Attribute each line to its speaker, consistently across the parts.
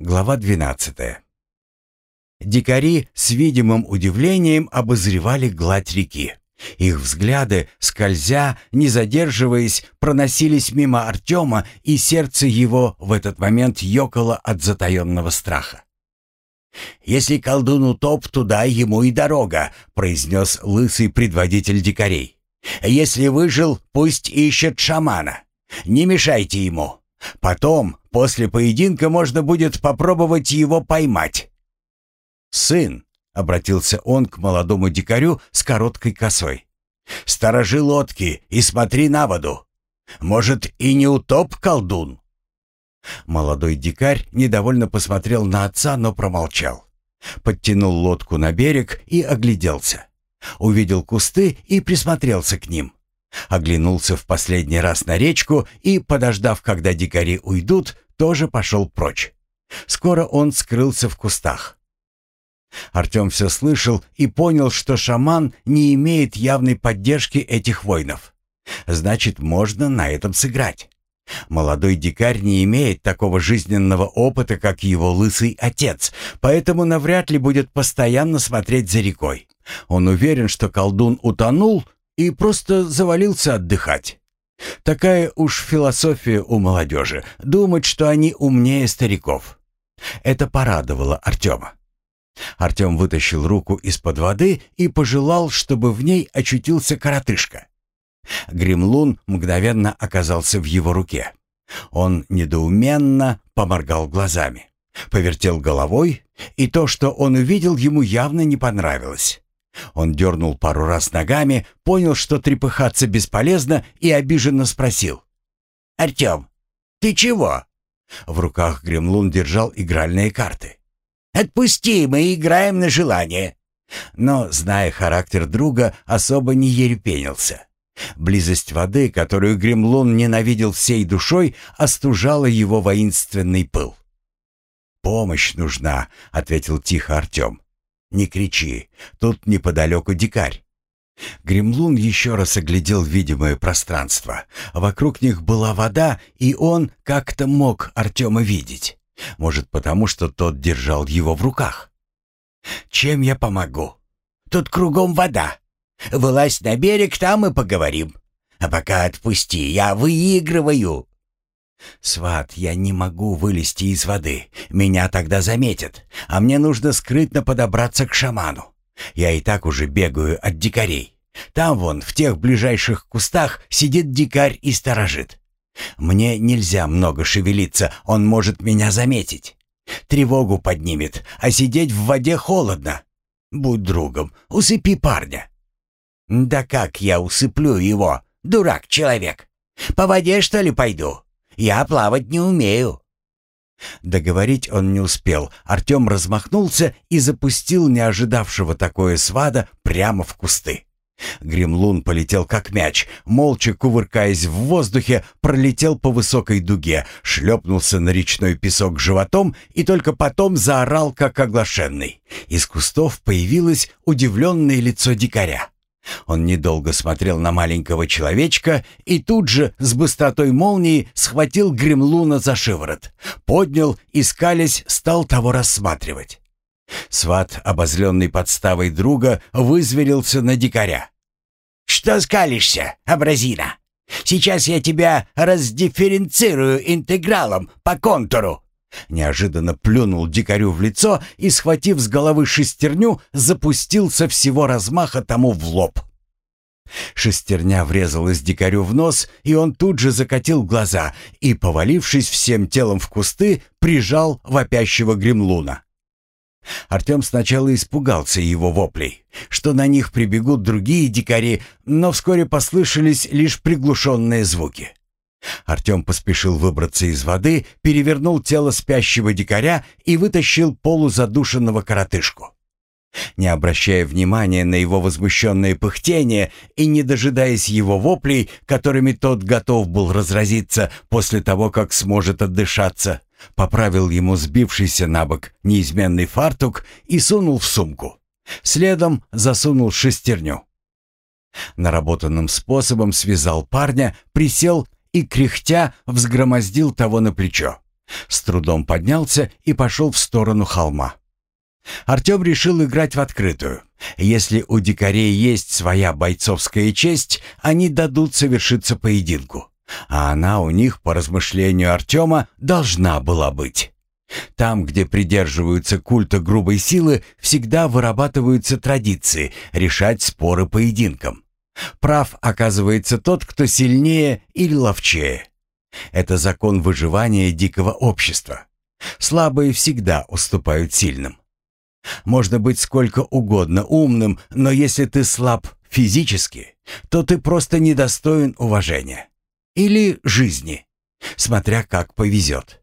Speaker 1: Глава 12. Дикари с видимым удивлением обозревали гладь реки. Их взгляды, скользя, не задерживаясь, проносились мимо Артема, и сердце его в этот момент ёкало от затаенного страха. «Если колдун утоп, туда ему и дорога», — произнес лысый предводитель дикарей. «Если выжил, пусть ищет шамана. Не мешайте ему. Потом, после поединка, можно будет попробовать его поймать». «Сын», — обратился он к молодому дикарю с короткой косой, — «сторожи лодки и смотри на воду. Может, и не утоп колдун?» Молодой дикарь недовольно посмотрел на отца, но промолчал. Подтянул лодку на берег и огляделся. Увидел кусты и присмотрелся к ним. Оглянулся в последний раз на речку и, подождав, когда дикари уйдут, тоже пошел прочь. Скоро он скрылся в кустах. Артем все слышал и понял, что шаман не имеет явной поддержки этих воинов. Значит, можно на этом сыграть. Молодой дикарь не имеет такого жизненного опыта, как его лысый отец, поэтому навряд ли будет постоянно смотреть за рекой. Он уверен, что колдун утонул и просто завалился отдыхать. Такая уж философия у молодежи — думать, что они умнее стариков. Это порадовало Артема. Артем вытащил руку из-под воды и пожелал, чтобы в ней очутился коротышка. Гремлун мгновенно оказался в его руке. Он недоуменно поморгал глазами, повертел головой, и то, что он увидел, ему явно не понравилось. Он дернул пару раз ногами, понял, что трепыхаться бесполезно, и обиженно спросил. «Артем, ты чего?» В руках Гремлун держал игральные карты. «Отпусти, мы играем на желание». Но, зная характер друга, особо не ерепенился. Близость воды, которую Гремлун ненавидел всей душой, остужала его воинственный пыл. «Помощь нужна», — ответил тихо Артем. «Не кричи, тут неподалеку дикарь». Гремлун еще раз оглядел видимое пространство. Вокруг них была вода, и он как-то мог Артема видеть. Может, потому что тот держал его в руках. «Чем я помогу? Тут кругом вода. Вылазь на берег, там и поговорим. А пока отпусти, я выигрываю». «Сват, я не могу вылезти из воды. Меня тогда заметят. А мне нужно скрытно подобраться к шаману. Я и так уже бегаю от дикарей. Там вон, в тех ближайших кустах, сидит дикарь и сторожит. Мне нельзя много шевелиться, он может меня заметить. Тревогу поднимет, а сидеть в воде холодно. Будь другом, усыпи парня». «Да как я усыплю его, дурак-человек? По воде, что ли, пойду? Я плавать не умею». Договорить он не успел. Артем размахнулся и запустил не ожидавшего такое свада прямо в кусты. Гремлун полетел как мяч, молча кувыркаясь в воздухе, пролетел по высокой дуге, шлепнулся на речной песок животом и только потом заорал, как оглашенный. Из кустов появилось удивленное лицо дикаря. Он недолго смотрел на маленького человечка и тут же с быстротой молнии схватил гремлуна за шиворот, поднял и, скалясь, стал того рассматривать. Сват, обозленный подставой друга, вызверился на дикаря. «Что скалишься, абразина? Сейчас я тебя раздифференцирую интегралом по контуру!» Неожиданно плюнул дикарю в лицо и, схватив с головы шестерню, запустил со всего размаха тому в лоб. Шестерня врезалась дикарю в нос, и он тут же закатил глаза и, повалившись всем телом в кусты, прижал вопящего гремлуна. Артем сначала испугался его воплей, что на них прибегут другие дикари, но вскоре послышались лишь приглушенные звуки. Артем поспешил выбраться из воды, перевернул тело спящего дикаря и вытащил полузадушенного коротышку. Не обращая внимания на его возмущенное пыхтение и не дожидаясь его воплей, которыми тот готов был разразиться после того, как сможет отдышаться, поправил ему сбившийся на бок неизменный фартук и сунул в сумку. Следом засунул шестерню. Наработанным способом связал парня, присел и, кряхтя, взгромоздил того на плечо. С трудом поднялся и пошел в сторону холма. Артем решил играть в открытую. Если у дикарей есть своя бойцовская честь, они дадут совершиться поединку. А она у них, по размышлению Артема, должна была быть. Там, где придерживаются культа грубой силы, всегда вырабатываются традиции решать споры поединком. Прав оказывается тот, кто сильнее или ловчее. Это закон выживания дикого общества. Слабые всегда уступают сильным. Можно быть сколько угодно умным, но если ты слаб физически, то ты просто недостоин уважения. Или жизни, смотря как повезет.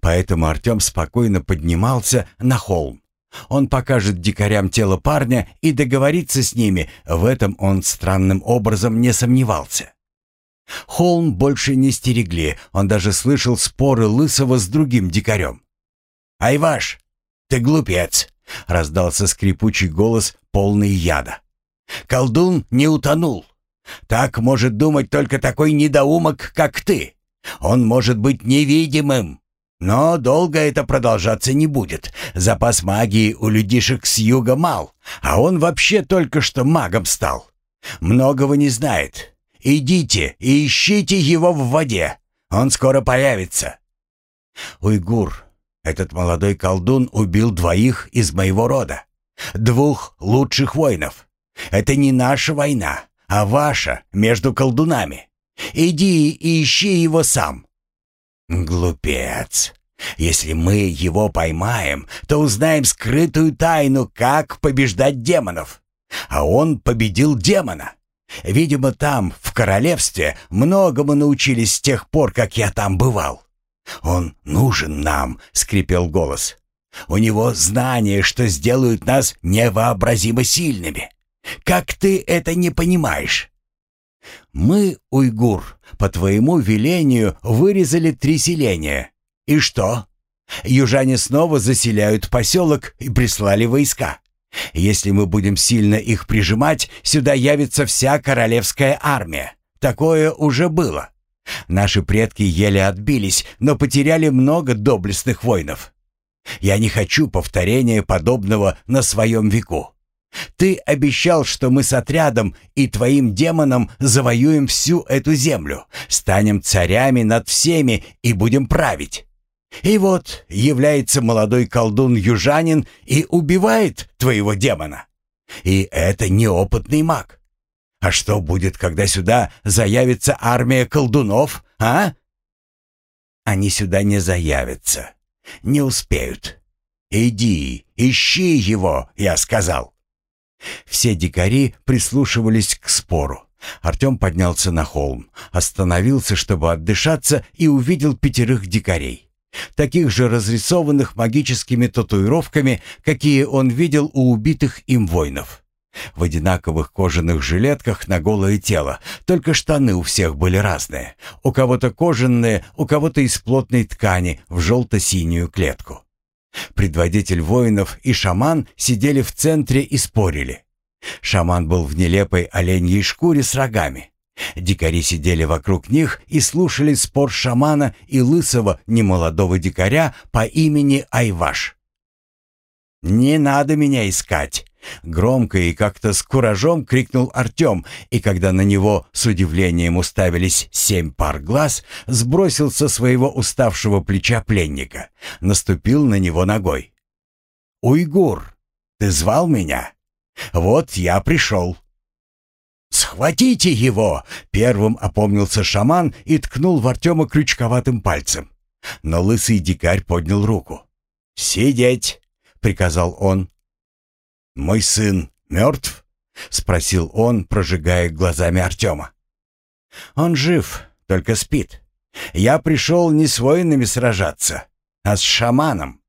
Speaker 1: Поэтому Артем спокойно поднимался на холм. Он покажет дикарям тело парня и договорится с ними, в этом он странным образом не сомневался. Холм больше не стерегли, он даже слышал споры Лысого с другим дикарем. «Айваш, ты глупец!» — раздался скрипучий голос, полный яда. «Колдун не утонул. Так может думать только такой недоумок, как ты. Он может быть невидимым. Но долго это продолжаться не будет. Запас магии у людишек с юга мал, а он вообще только что магом стал. Многого не знает. Идите и ищите его в воде. Он скоро появится. Уйгур, этот молодой колдун убил двоих из моего рода. Двух лучших воинов. Это не наша война, а ваша между колдунами. Иди и ищи его сам. «Глупец! Если мы его поймаем, то узнаем скрытую тайну, как побеждать демонов. А он победил демона. Видимо, там, в королевстве, многому научились с тех пор, как я там бывал. Он нужен нам», — скрипел голос. «У него знания, что сделают нас невообразимо сильными. Как ты это не понимаешь?» «Мы, уйгур, по твоему велению вырезали три селения. И что? Южане снова заселяют поселок и прислали войска. Если мы будем сильно их прижимать, сюда явится вся королевская армия. Такое уже было. Наши предки еле отбились, но потеряли много доблестных воинов. Я не хочу повторения подобного на своем веку. Ты обещал, что мы с отрядом и твоим демоном завоюем всю эту землю, станем царями над всеми и будем править. И вот является молодой колдун-южанин и убивает твоего демона. И это неопытный маг. А что будет, когда сюда заявится армия колдунов, а? Они сюда не заявятся. Не успеют. Иди, ищи его, я сказал. Все дикари прислушивались к спору. Артем поднялся на холм, остановился, чтобы отдышаться, и увидел пятерых дикарей. Таких же разрисованных магическими татуировками, какие он видел у убитых им воинов. В одинаковых кожаных жилетках на голое тело, только штаны у всех были разные. У кого-то кожаные, у кого-то из плотной ткани в желто-синюю клетку. Предводитель воинов и шаман сидели в центре и спорили. Шаман был в нелепой оленьей шкуре с рогами. Дикари сидели вокруг них и слушали спор шамана и лысого немолодого дикаря по имени Айваш. «Не надо меня искать!» Громко и как-то с куражом крикнул Артем, и когда на него с удивлением уставились семь пар глаз, сбросил со своего уставшего плеча пленника, наступил на него ногой. «Уйгур, ты звал меня? Вот я пришел». «Схватите его!» — первым опомнился шаман и ткнул в Артема крючковатым пальцем. Но лысый дикарь поднял руку. «Сидеть!» — приказал он. «Мой сын мертв?» — спросил он, прожигая глазами Артема. «Он жив, только спит. Я пришел не с воинами сражаться, а с шаманом.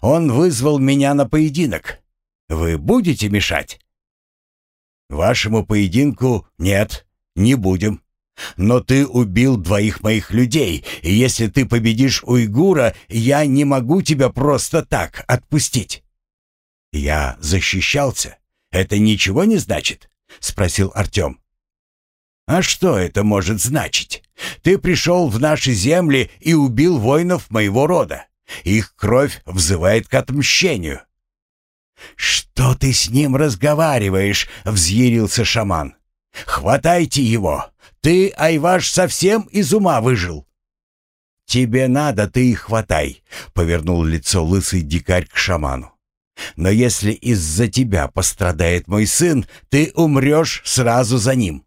Speaker 1: Он вызвал меня на поединок. Вы будете мешать?» «Вашему поединку нет, не будем. Но ты убил двоих моих людей, и если ты победишь уйгура, я не могу тебя просто так отпустить». «Я защищался. Это ничего не значит?» — спросил Артем. «А что это может значить? Ты пришел в наши земли и убил воинов моего рода. Их кровь взывает к отмщению». «Что ты с ним разговариваешь?» — взъярился шаман. «Хватайте его! Ты, Айваш, совсем из ума выжил!» «Тебе надо, ты и хватай», — повернул лицо лысый дикарь к шаману. «Но если из-за тебя пострадает мой сын, ты умрешь сразу за ним».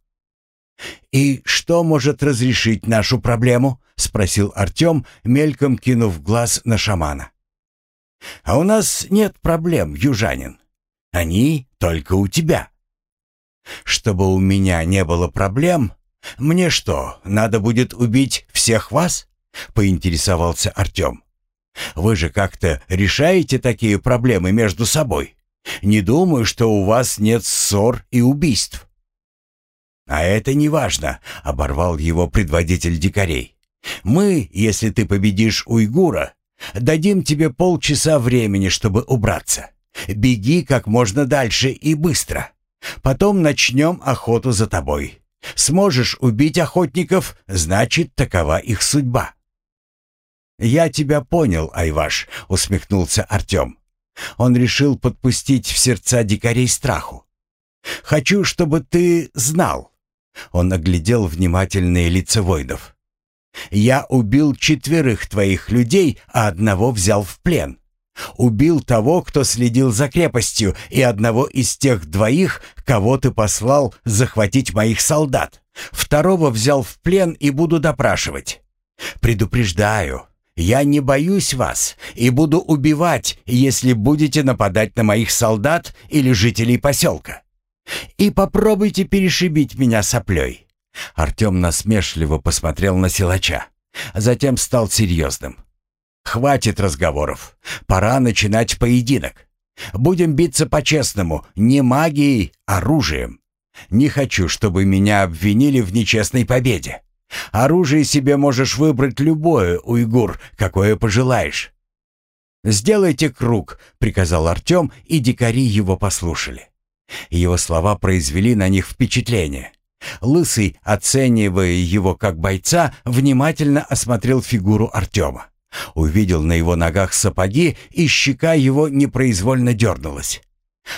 Speaker 1: «И что может разрешить нашу проблему?» — спросил Артем, мельком кинув глаз на шамана. «А у нас нет проблем, южанин. Они только у тебя». «Чтобы у меня не было проблем, мне что, надо будет убить всех вас?» — поинтересовался Артем. «Вы же как-то решаете такие проблемы между собой. Не думаю, что у вас нет ссор и убийств». «А это не важно», — оборвал его предводитель дикарей. «Мы, если ты победишь уйгура, дадим тебе полчаса времени, чтобы убраться. Беги как можно дальше и быстро. Потом начнем охоту за тобой. Сможешь убить охотников, значит, такова их судьба». «Я тебя понял, Айваш», — усмехнулся Артем. Он решил подпустить в сердца дикарей страху. «Хочу, чтобы ты знал. Он оглядел внимательные лица воинов. «Я убил четверых твоих людей, а одного взял в плен. Убил того, кто следил за крепостью, и одного из тех двоих, кого ты послал захватить моих солдат. Второго взял в плен и буду допрашивать. Предупреждаю, я не боюсь вас и буду убивать, если будете нападать на моих солдат или жителей поселка. И попробуйте перешибить меня соплей». Артем насмешливо посмотрел на силача, затем стал серьезным. «Хватит разговоров. Пора начинать поединок. Будем биться по-честному, не магией, а оружием. Не хочу, чтобы меня обвинили в нечестной победе. Оружие себе можешь выбрать любое, уйгур, какое пожелаешь». «Сделайте круг», — приказал Артем, и дикари его послушали. Его слова произвели на них впечатление. Лысый, оценивая его как бойца, внимательно осмотрел фигуру Артема. Увидел на его ногах сапоги, и щека его непроизвольно дернулась.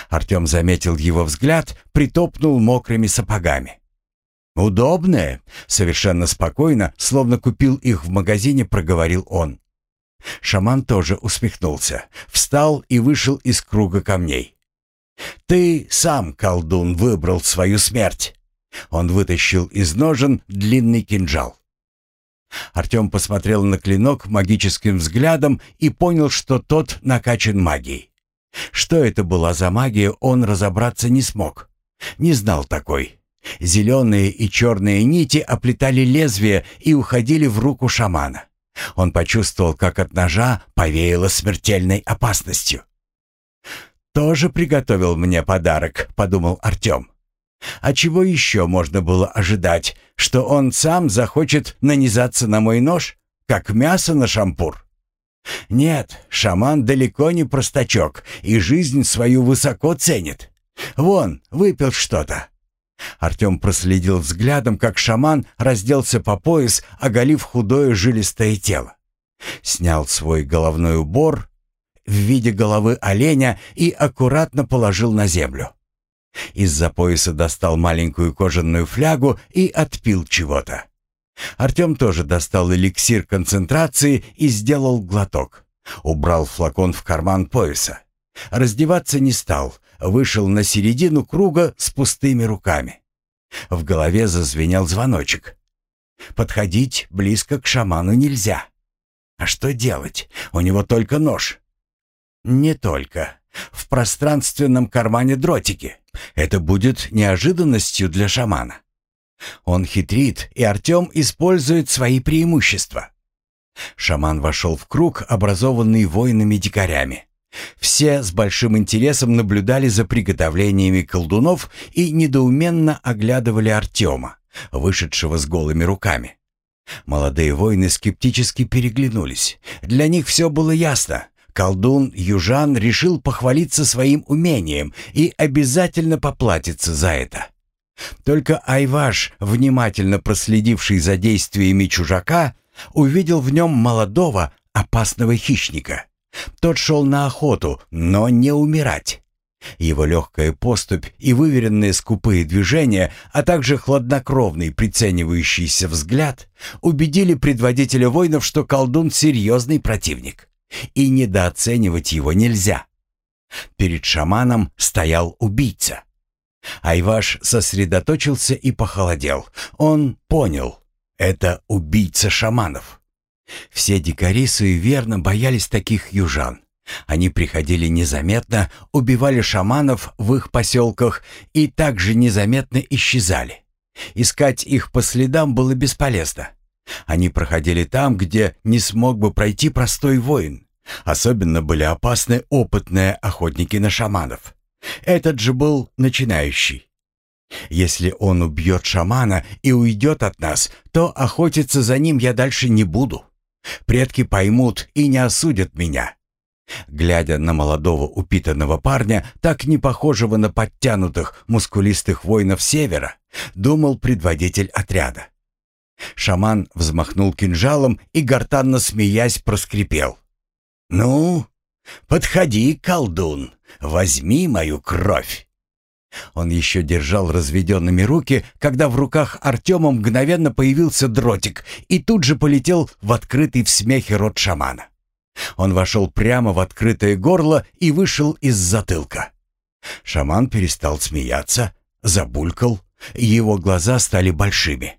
Speaker 1: Артем заметил его взгляд, притопнул мокрыми сапогами. «Удобные?» — совершенно спокойно, словно купил их в магазине, проговорил он. Шаман тоже усмехнулся, встал и вышел из круга камней. «Ты сам, колдун, выбрал свою смерть!» Он вытащил из ножен длинный кинжал. Артем посмотрел на клинок магическим взглядом и понял, что тот накачан магией. Что это была за магия, он разобраться не смог. Не знал такой. Зеленые и черные нити оплетали лезвие и уходили в руку шамана. Он почувствовал, как от ножа повеяло смертельной опасностью. «Тоже приготовил мне подарок», — подумал Артем. «А чего еще можно было ожидать? Что он сам захочет нанизаться на мой нож, как мясо на шампур?» «Нет, шаман далеко не простачок и жизнь свою высоко ценит. Вон, выпил что-то». Артем проследил взглядом, как шаман разделся по пояс, оголив худое жилистое тело. Снял свой головной убор в виде головы оленя и аккуратно положил на землю. Из-за пояса достал маленькую кожаную флягу и отпил чего-то. Артем тоже достал эликсир концентрации и сделал глоток. Убрал флакон в карман пояса. Раздеваться не стал, вышел на середину круга с пустыми руками. В голове зазвенел звоночек. Подходить близко к шаману нельзя. А что делать? У него только нож. Не только. В пространственном кармане дротики. Это будет неожиданностью для шамана. Он хитрит, и Артем использует свои преимущества. Шаман вошел в круг, образованный воинами-дикарями. Все с большим интересом наблюдали за приготовлениями колдунов и недоуменно оглядывали Артема, вышедшего с голыми руками. Молодые воины скептически переглянулись. Для них все было ясно. Колдун Южан решил похвалиться своим умением и обязательно поплатиться за это. Только Айваш, внимательно проследивший за действиями чужака, увидел в нем молодого, опасного хищника. Тот шел на охоту, но не умирать. Его легкая поступь и выверенные скупые движения, а также хладнокровный приценивающийся взгляд убедили предводителя воинов, что колдун — серьезный противник, и недооценивать его нельзя. Перед шаманом стоял убийца. Айваш сосредоточился и похолодел. Он понял — это убийца шаманов. Все дикари суеверно боялись таких южан. Они приходили незаметно, убивали шаманов в их поселках и также незаметно исчезали. Искать их по следам было бесполезно. Они проходили там, где не смог бы пройти простой воин. Особенно были опасны опытные охотники на шаманов. Этот же был начинающий. Если он убьет шамана и уйдет от нас, то охотиться за ним я дальше не буду. Предки поймут и не осудят меня. Глядя на молодого упитанного парня, так не похожего на подтянутых, мускулистых воинов севера, думал предводитель отряда. Шаман взмахнул кинжалом и, гортанно смеясь, проскрипел. «Ну, подходи, колдун, возьми мою кровь!» Он еще держал разведенными руки, когда в руках Артема мгновенно появился дротик и тут же полетел в открытый в смехе рот шамана. Он вошел прямо в открытое горло и вышел из затылка. Шаман перестал смеяться, забулькал, его глаза стали большими.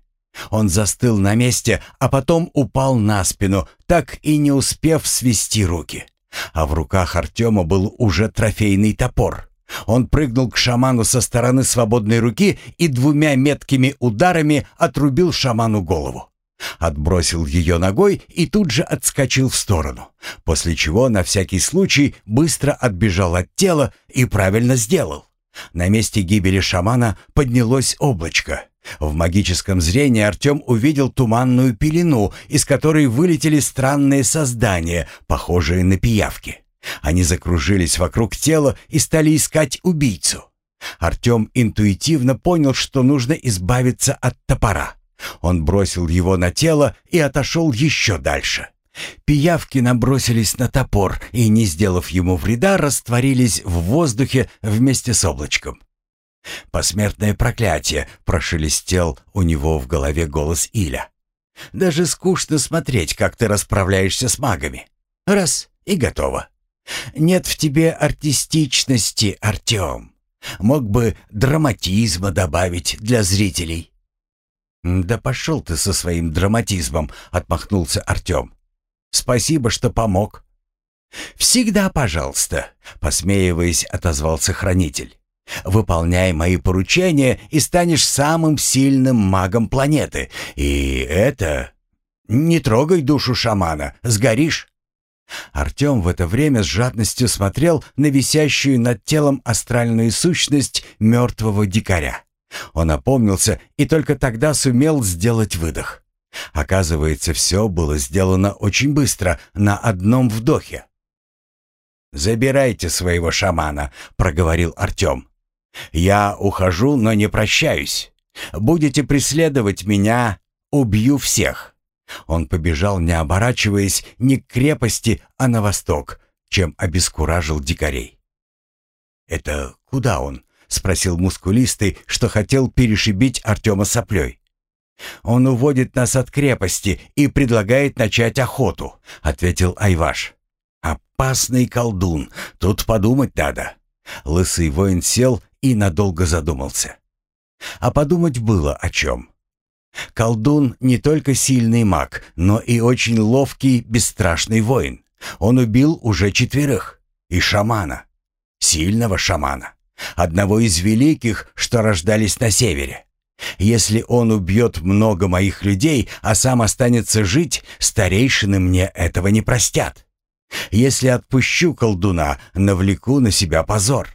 Speaker 1: Он застыл на месте, а потом упал на спину, так и не успев свести руки. А в руках Артема был уже трофейный топор. Он прыгнул к шаману со стороны свободной руки и двумя меткими ударами отрубил шаману голову. Отбросил ее ногой и тут же отскочил в сторону, после чего на всякий случай быстро отбежал от тела и правильно сделал. На месте гибели шамана поднялось облачко. В магическом зрении Артем увидел туманную пелену, из которой вылетели странные создания, похожие на пиявки. Они закружились вокруг тела и стали искать убийцу. Артем интуитивно понял, что нужно избавиться от топора. Он бросил его на тело и отошел еще дальше. Пиявки набросились на топор и, не сделав ему вреда, растворились в воздухе вместе с облачком. «Посмертное проклятие!» — прошелестел у него в голове голос Иля. «Даже скучно смотреть, как ты расправляешься с магами. Раз — и готово. Нет в тебе артистичности, Артем. Мог бы драматизма добавить для зрителей». «Да пошел ты со своим драматизмом», — отмахнулся Артем. «Спасибо, что помог». «Всегда пожалуйста», — посмеиваясь, отозвался хранитель. «Выполняй мои поручения и станешь самым сильным магом планеты. И это... Не трогай душу шамана, сгоришь». Артем в это время с жадностью смотрел на висящую над телом астральную сущность мертвого дикаря. Он опомнился и только тогда сумел сделать выдох. Оказывается, все было сделано очень быстро, на одном вдохе. «Забирайте своего шамана», — проговорил Артем. «Я ухожу, но не прощаюсь. Будете преследовать меня, убью всех». Он побежал, не оборачиваясь, не к крепости, а на восток, чем обескуражил дикарей. «Это куда он?» — спросил мускулистый, что хотел перешибить Артема соплей. «Он уводит нас от крепости и предлагает начать охоту», — ответил Айваш. «Опасный колдун, тут подумать надо». Лысый воин сел и надолго задумался. А подумать было о чем. Колдун не только сильный маг, но и очень ловкий, бесстрашный воин. Он убил уже четверых. И шамана. Сильного шамана одного из великих, что рождались на севере. Если он убьет много моих людей, а сам останется жить, старейшины мне этого не простят. Если отпущу колдуна, навлеку на себя позор.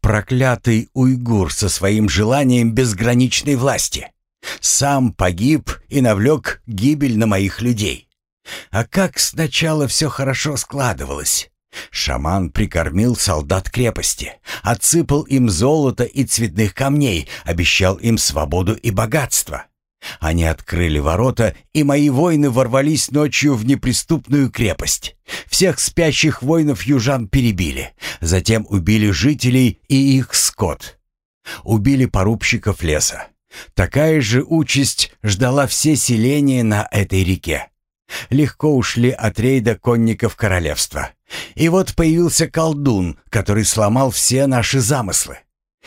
Speaker 1: Проклятый уйгур со своим желанием безграничной власти. Сам погиб и навлек гибель на моих людей. А как сначала все хорошо складывалось. Шаман прикормил солдат крепости, отсыпал им золото и цветных камней, обещал им свободу и богатство. Они открыли ворота, и мои воины ворвались ночью в неприступную крепость. Всех спящих воинов-южан перебили, затем убили жителей и их скот. Убили порубщиков леса. Такая же участь ждала все селения на этой реке. Легко ушли от рейда конников королевства. И вот появился колдун, который сломал все наши замыслы.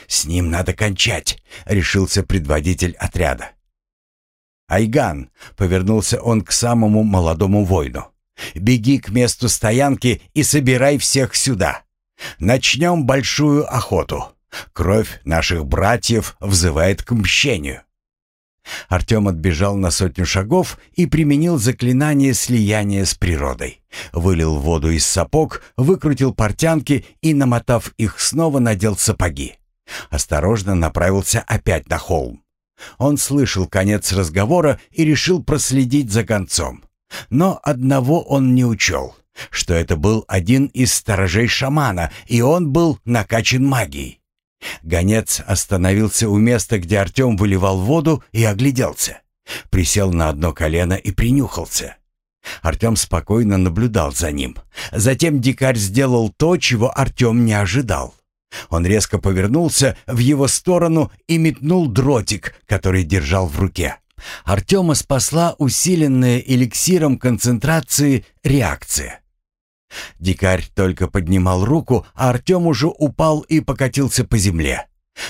Speaker 1: «С ним надо кончать», — решился предводитель отряда. «Айган», — повернулся он к самому молодому воину, — «беги к месту стоянки и собирай всех сюда. Начнем большую охоту. Кровь наших братьев взывает к мщению». Артем отбежал на сотню шагов и применил заклинание слияния с природой. Вылил воду из сапог, выкрутил портянки и, намотав их снова, надел сапоги. Осторожно направился опять на холм. Он слышал конец разговора и решил проследить за концом. Но одного он не учел, что это был один из сторожей шамана, и он был накачан магией. Гонец остановился у места, где Артем выливал воду, и огляделся. Присел на одно колено и принюхался. Артем спокойно наблюдал за ним. Затем дикарь сделал то, чего Артем не ожидал. Он резко повернулся в его сторону и метнул дротик, который держал в руке. Артема спасла усиленная эликсиром концентрации реакция. Дикарь только поднимал руку, а Артем уже упал и покатился по земле.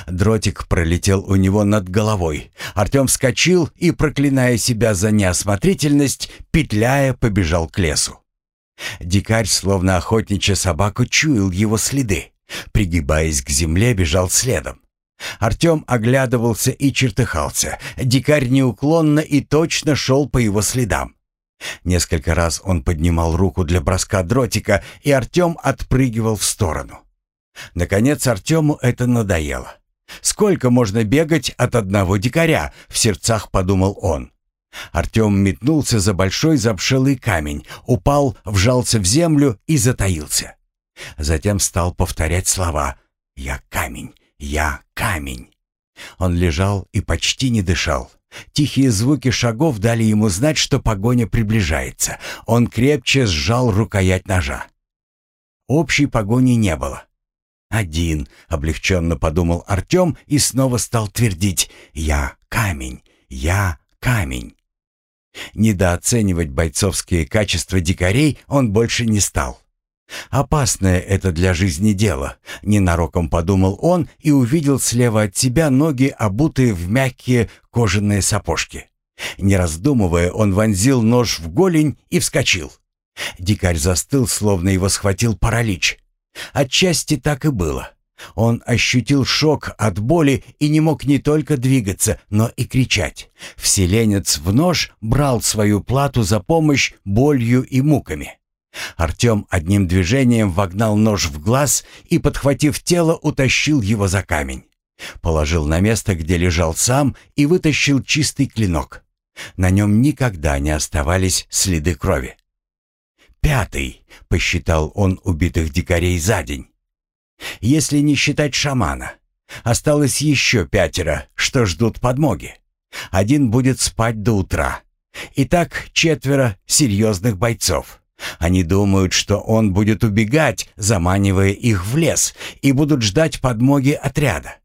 Speaker 1: Дротик пролетел у него над головой. Артем вскочил и, проклиная себя за неосмотрительность, петляя, побежал к лесу. Дикарь, словно охотничья собака, чуял его следы. Пригибаясь к земле, бежал следом. Артем оглядывался и чертыхался. Дикарь неуклонно и точно шел по его следам. Несколько раз он поднимал руку для броска дротика, и Артем отпрыгивал в сторону. Наконец Артему это надоело. «Сколько можно бегать от одного дикаря?» — в сердцах подумал он. Артем метнулся за большой забшелый камень, упал, вжался в землю и затаился. Затем стал повторять слова «Я камень, я камень». Он лежал и почти не дышал. Тихие звуки шагов дали ему знать, что погоня приближается. Он крепче сжал рукоять ножа. Общей погони не было. «Один», — облегченно подумал Артем и снова стал твердить «Я камень, я камень». Недооценивать бойцовские качества дикарей он больше не стал. «Опасное это для жизни дело», — ненароком подумал он и увидел слева от себя ноги, обутые в мягкие кожаные сапожки. Не раздумывая, он вонзил нож в голень и вскочил. Дикарь застыл, словно его схватил паралич. Отчасти так и было. Он ощутил шок от боли и не мог не только двигаться, но и кричать. Вселенец в нож брал свою плату за помощь болью и муками. Артем одним движением вогнал нож в глаз и, подхватив тело, утащил его за камень. Положил на место, где лежал сам, и вытащил чистый клинок. На нем никогда не оставались следы крови. «Пятый», — посчитал он убитых дикарей за день. «Если не считать шамана, осталось еще пятеро, что ждут подмоги. Один будет спать до утра. Итак, четверо серьезных бойцов». Они думают, что он будет убегать, заманивая их в лес, и будут ждать подмоги отряда.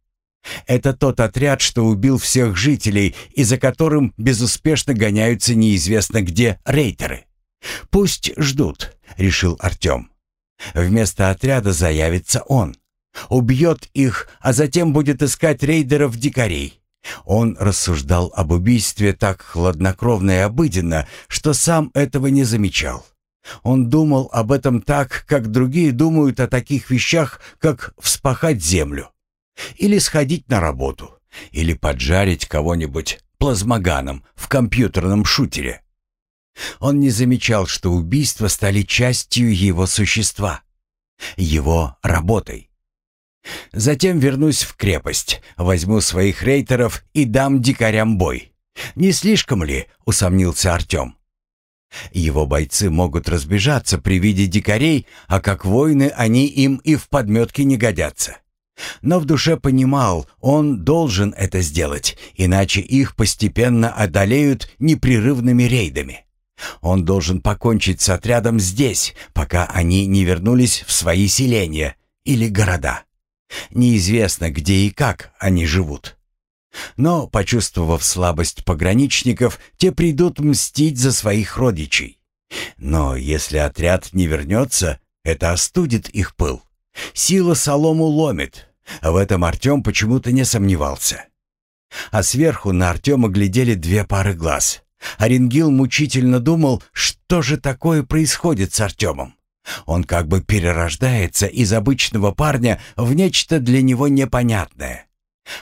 Speaker 1: Это тот отряд, что убил всех жителей и за которым безуспешно гоняются неизвестно где рейтеры. «Пусть ждут», — решил Артем. Вместо отряда заявится он. Убьет их, а затем будет искать рейдеров-дикарей. Он рассуждал об убийстве так хладнокровно и обыденно, что сам этого не замечал. Он думал об этом так, как другие думают о таких вещах, как вспахать землю. Или сходить на работу. Или поджарить кого-нибудь плазмоганом в компьютерном шутере. Он не замечал, что убийства стали частью его существа, его работой. Затем вернусь в крепость, возьму своих рейтеров и дам дикарям бой. Не слишком ли, усомнился Артем. Его бойцы могут разбежаться при виде дикарей, а как воины они им и в подметке не годятся. Но в душе понимал, он должен это сделать, иначе их постепенно одолеют непрерывными рейдами. Он должен покончить с отрядом здесь, пока они не вернулись в свои селения или города. Неизвестно, где и как они живут. Но, почувствовав слабость пограничников, те придут мстить за своих родичей. Но если отряд не вернется, это остудит их пыл. Сила солому ломит. В этом Артем почему-то не сомневался. А сверху на Артема глядели две пары глаз. Оренгил мучительно думал, что же такое происходит с Артемом. Он как бы перерождается из обычного парня в нечто для него непонятное.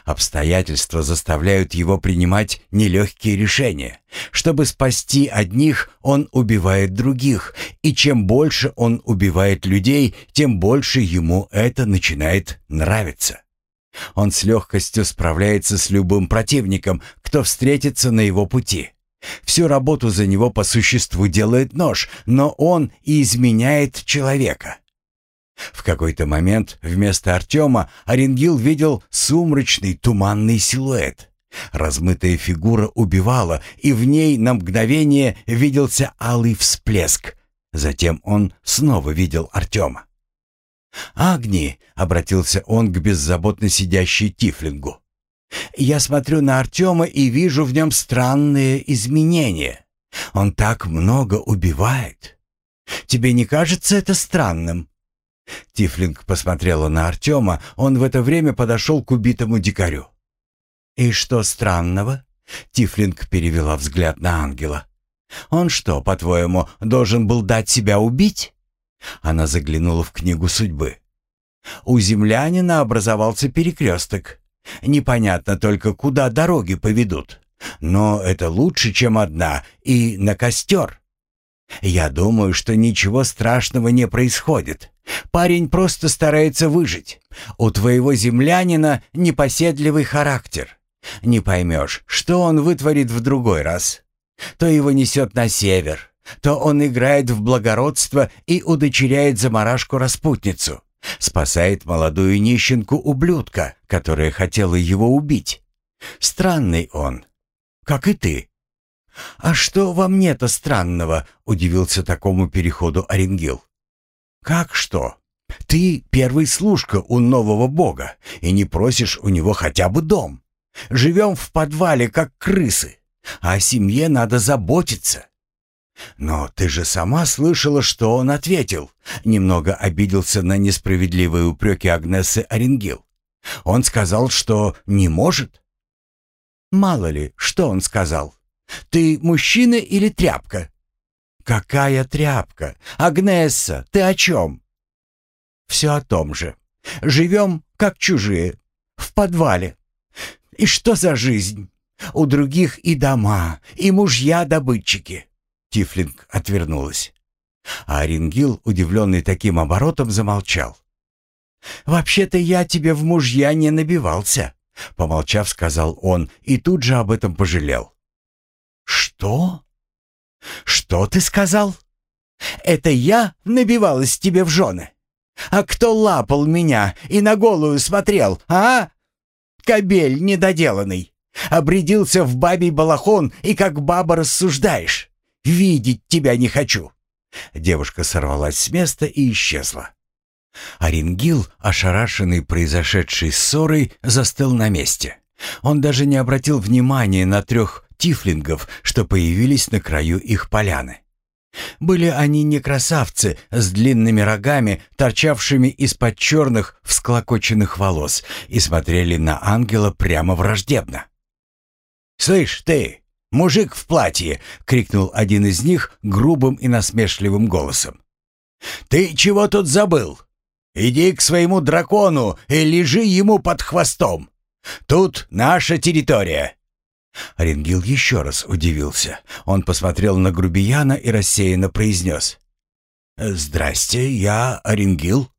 Speaker 1: Обстоятельства заставляют его принимать нелегкие решения. Чтобы спасти одних, он убивает других, и чем больше он убивает людей, тем больше ему это начинает нравиться. Он с легкостью справляется с любым противником, кто встретится на его пути. Всю работу за него по существу делает нож, но он и изменяет человека. В какой-то момент вместо Артема Оренгил видел сумрачный туманный силуэт. Размытая фигура убивала, и в ней на мгновение виделся алый всплеск. Затем он снова видел Артема. «Агни!» — обратился он к беззаботно сидящей Тифлингу. «Я смотрю на Артема и вижу в нем странные изменения. Он так много убивает. Тебе не кажется это странным?» Тифлинг посмотрела на Артема, он в это время подошел к убитому дикарю. «И что странного?» Тифлинг перевела взгляд на ангела. «Он что, по-твоему, должен был дать себя убить?» Она заглянула в книгу судьбы. «У землянина образовался перекресток. Непонятно только, куда дороги поведут. Но это лучше, чем одна, и на костер. Я думаю, что ничего страшного не происходит. Парень просто старается выжить. У твоего землянина непоседливый характер. Не поймешь, что он вытворит в другой раз. То его несет на север, то он играет в благородство и удочеряет заморашку-распутницу. Спасает молодую нищенку-ублюдка, которая хотела его убить. Странный он, как и ты. «А что во мне-то странного?» — удивился такому переходу Оренгил. «Как что? Ты первый служка у нового бога и не просишь у него хотя бы дом. Живем в подвале, как крысы, а о семье надо заботиться». «Но ты же сама слышала, что он ответил», — немного обиделся на несправедливые упреки Агнесы Оренгил. «Он сказал, что не может». «Мало ли, что он сказал. Ты мужчина или тряпка?» «Какая тряпка? Агнесса, ты о чем?» «Все о том же. Живем, как чужие, в подвале. И что за жизнь? У других и дома, и мужья-добытчики». Тифлинг отвернулась. А Оренгил, удивленный таким оборотом, замолчал. «Вообще-то я тебе в мужья не набивался», — помолчав, сказал он, и тут же об этом пожалел. «Что?» «Что ты сказал? Это я набивалась тебе в жены? А кто лапал меня и на голую смотрел, а? Кобель недоделанный. Обрядился в бабий балахон и как баба рассуждаешь. Видеть тебя не хочу». Девушка сорвалась с места и исчезла. Оренгил, ошарашенный произошедшей ссорой, застыл на месте. Он даже не обратил внимания на трех тифлингов, что появились на краю их поляны. Были они не красавцы с длинными рогами, торчавшими из-под черных всклокоченных волос, и смотрели на ангела прямо враждебно. «Слышь, ты, мужик в платье!» — крикнул один из них грубым и насмешливым голосом. «Ты чего тут забыл? Иди к своему дракону и лежи ему под хвостом. Тут наша территория. Оренгил еще раз удивился. Он посмотрел на грубияна и рассеянно произнес. «Здрасте, я Оренгил».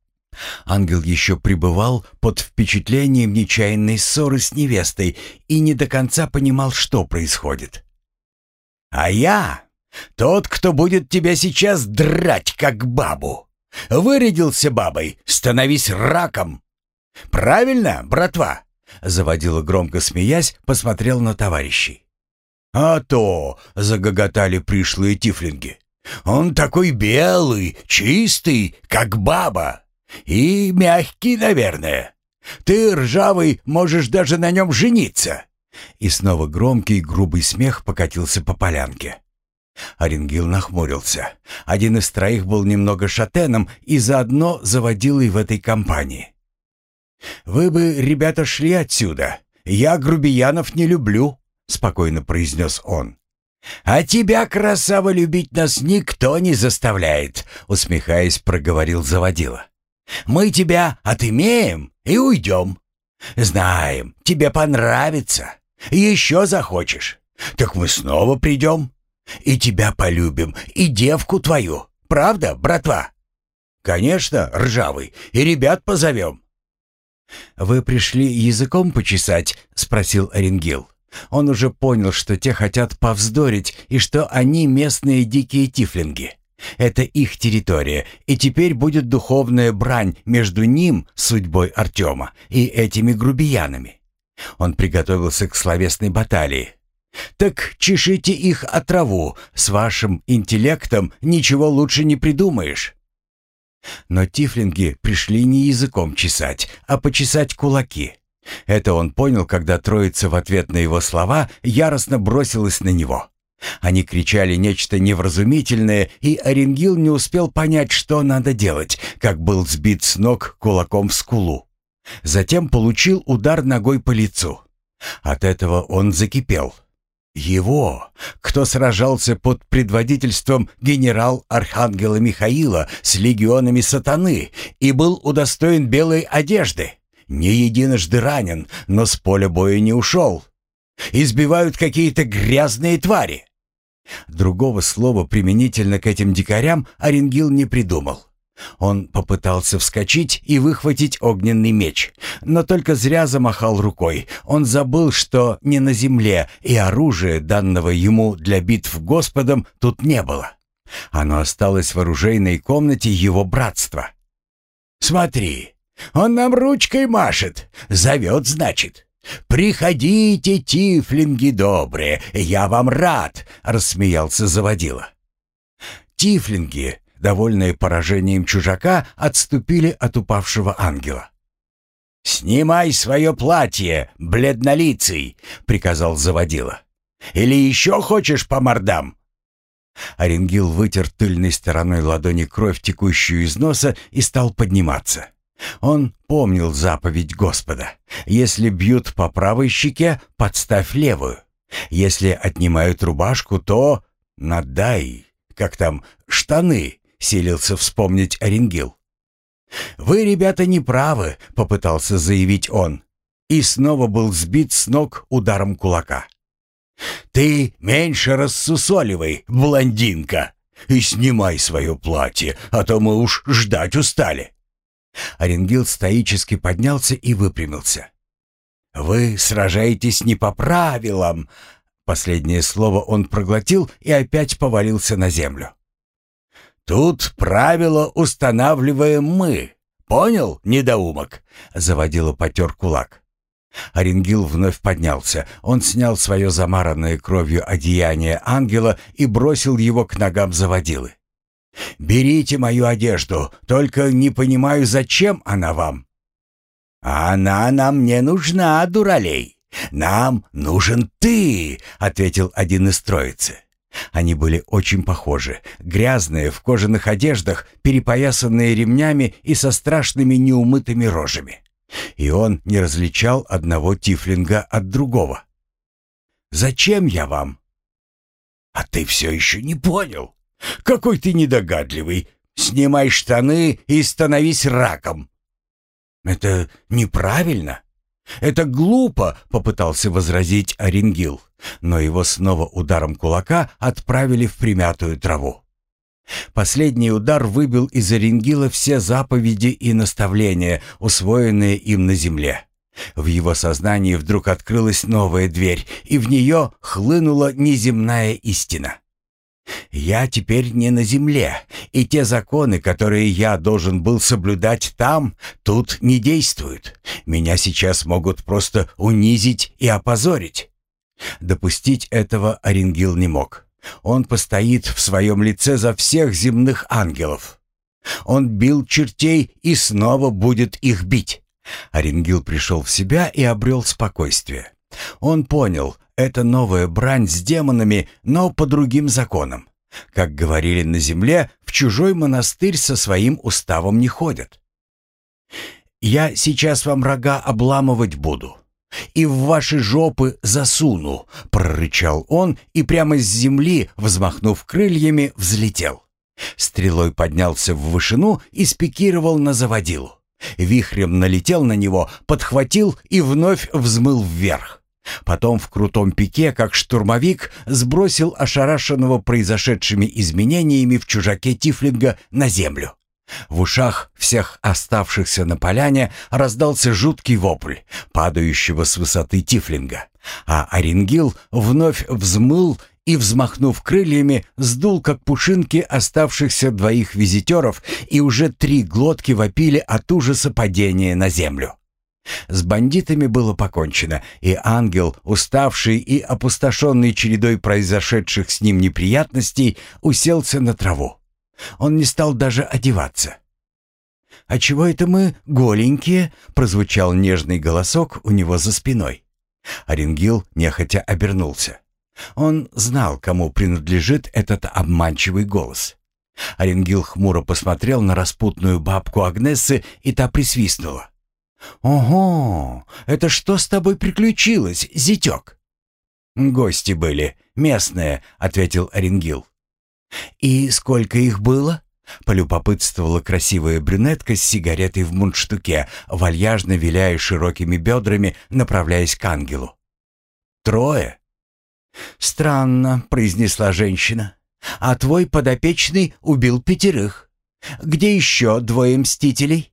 Speaker 1: Ангел еще пребывал под впечатлением нечаянной ссоры с невестой и не до конца понимал, что происходит. «А я Тот, кто будет тебя сейчас драть, как бабу. Вырядился бабой, становись раком. Правильно, братва?» Заводила громко смеясь, посмотрел на товарищей. «А то!» — загоготали пришлые тифлинги. «Он такой белый, чистый, как баба. И мягкий, наверное. Ты, ржавый, можешь даже на нем жениться!» И снова громкий грубый смех покатился по полянке. Оренгил нахмурился. Один из троих был немного шатеном и заодно заводил и в этой компании. «Вы бы, ребята, шли отсюда. Я грубиянов не люблю», — спокойно произнес он. «А тебя, красава, любить нас никто не заставляет», — усмехаясь, проговорил заводила. «Мы тебя отымеем и уйдем. Знаем, тебе понравится. Еще захочешь. Так мы снова придем. И тебя полюбим, и девку твою. Правда, братва?» «Конечно, ржавый, и ребят позовем». «Вы пришли языком почесать?» — спросил Оренгил. Он уже понял, что те хотят повздорить и что они местные дикие тифлинги. Это их территория, и теперь будет духовная брань между ним, судьбой Артема, и этими грубиянами. Он приготовился к словесной баталии. «Так чешите их о траву, с вашим интеллектом ничего лучше не придумаешь». Но тифлинги пришли не языком чесать, а почесать кулаки. Это он понял, когда троица в ответ на его слова яростно бросилась на него. Они кричали нечто невразумительное, и Оренгил не успел понять, что надо делать, как был сбит с ног кулаком в скулу. Затем получил удар ногой по лицу. От этого он закипел. Его, кто сражался под предводительством генерал-архангела Михаила с легионами сатаны и был удостоен белой одежды, не единожды ранен, но с поля боя не ушел. Избивают какие-то грязные твари. Другого слова применительно к этим дикарям Оренгил не придумал. Он попытался вскочить и выхватить огненный меч, но только зря замахал рукой. Он забыл, что не на земле, и оружия, данного ему для битв Господом, тут не было. Оно осталось в оружейной комнате его братства. «Смотри, он нам ручкой машет, зовет, значит. «Приходите, тифлинги добрые, я вам рад!» — рассмеялся заводила. Тифлинги, довольные поражением чужака, отступили от упавшего ангела. «Снимай свое платье, бледнолицый!» — приказал заводила. «Или еще хочешь по мордам?» Оренгил вытер тыльной стороной ладони кровь, текущую из носа, и стал подниматься. Он помнил заповедь Господа. Если бьют по правой щеке, подставь левую. Если отнимают рубашку, то надай, как там, штаны, силился вспомнить Оренгил. «Вы, ребята, не правы», — попытался заявить он. И снова был сбит с ног ударом кулака. «Ты меньше рассусоливай, блондинка, и снимай свое платье, а то мы уж ждать устали». Оренгил стоически поднялся и выпрямился. «Вы сражаетесь не по правилам!» Последнее слово он проглотил и опять повалился на землю. «Тут правила устанавливаем мы. Понял, недоумок?» — заводила потер кулак. Оренгил вновь поднялся. Он снял свое замаранное кровью одеяние ангела и бросил его к ногам заводилы. «Берите мою одежду, только не понимаю, зачем она вам». «Она нам не нужна, дуралей. Нам нужен ты», — ответил один из троицы. Они были очень похожи, грязные, в кожаных одеждах, перепоясанные ремнями и со страшными неумытыми рожами. И он не различал одного тифлинга от другого. «Зачем я вам?» «А ты все еще не понял. Какой ты недогадливый. Снимай штаны и становись раком». «Это неправильно. Это глупо», — попытался возразить Оренгил, но его снова ударом кулака отправили в примятую траву. Последний удар выбил из Оренгила все заповеди и наставления, усвоенные им на земле. В его сознании вдруг открылась новая дверь, и в нее хлынула неземная истина. Я теперь не на земле, и те законы, которые я должен был соблюдать там, тут не действуют. Меня сейчас могут просто унизить и опозорить. Допустить этого Оренгил не мог. Он постоит в своем лице за всех земных ангелов. Он бил чертей и снова будет их бить. Оренгил пришел в себя и обрел спокойствие. Он понял, это новая брань с демонами, но по другим законам. Как говорили на земле, в чужой монастырь со своим уставом не ходят. «Я сейчас вам рога обламывать буду и в ваши жопы засуну», — прорычал он и прямо с земли, взмахнув крыльями, взлетел. Стрелой поднялся в вышину и спикировал на заводилу. Вихрем налетел на него, подхватил и вновь взмыл вверх. Потом в крутом пике, как штурмовик, сбросил ошарашенного произошедшими изменениями в чужаке Тифлинга на землю. В ушах всех оставшихся на поляне раздался жуткий вопль, падающего с высоты Тифлинга, а Оренгил вновь взмыл и, взмахнув крыльями, сдул, как пушинки, оставшихся двоих визитеров, и уже три глотки вопили от ужаса падения на землю. С бандитами было покончено, и ангел, уставший и опустошенный чередой произошедших с ним неприятностей, уселся на траву. Он не стал даже одеваться. «А чего это мы голенькие?» — прозвучал нежный голосок у него за спиной. Оренгил нехотя обернулся. Он знал, кому принадлежит этот обманчивый голос. Оренгил хмуро посмотрел на распутную бабку Агнессы, и та присвистнула. «Ого! Это что с тобой приключилось, зятек?» «Гости были, местные», — ответил Оренгил. «И сколько их было?» — полюбопытствовала красивая брюнетка с сигаретой в мундштуке, вальяжно виляя широкими бедрами, направляясь к ангелу. «Трое?» «Странно», — произнесла женщина. «А твой подопечный убил пятерых. Где еще двое мстителей?»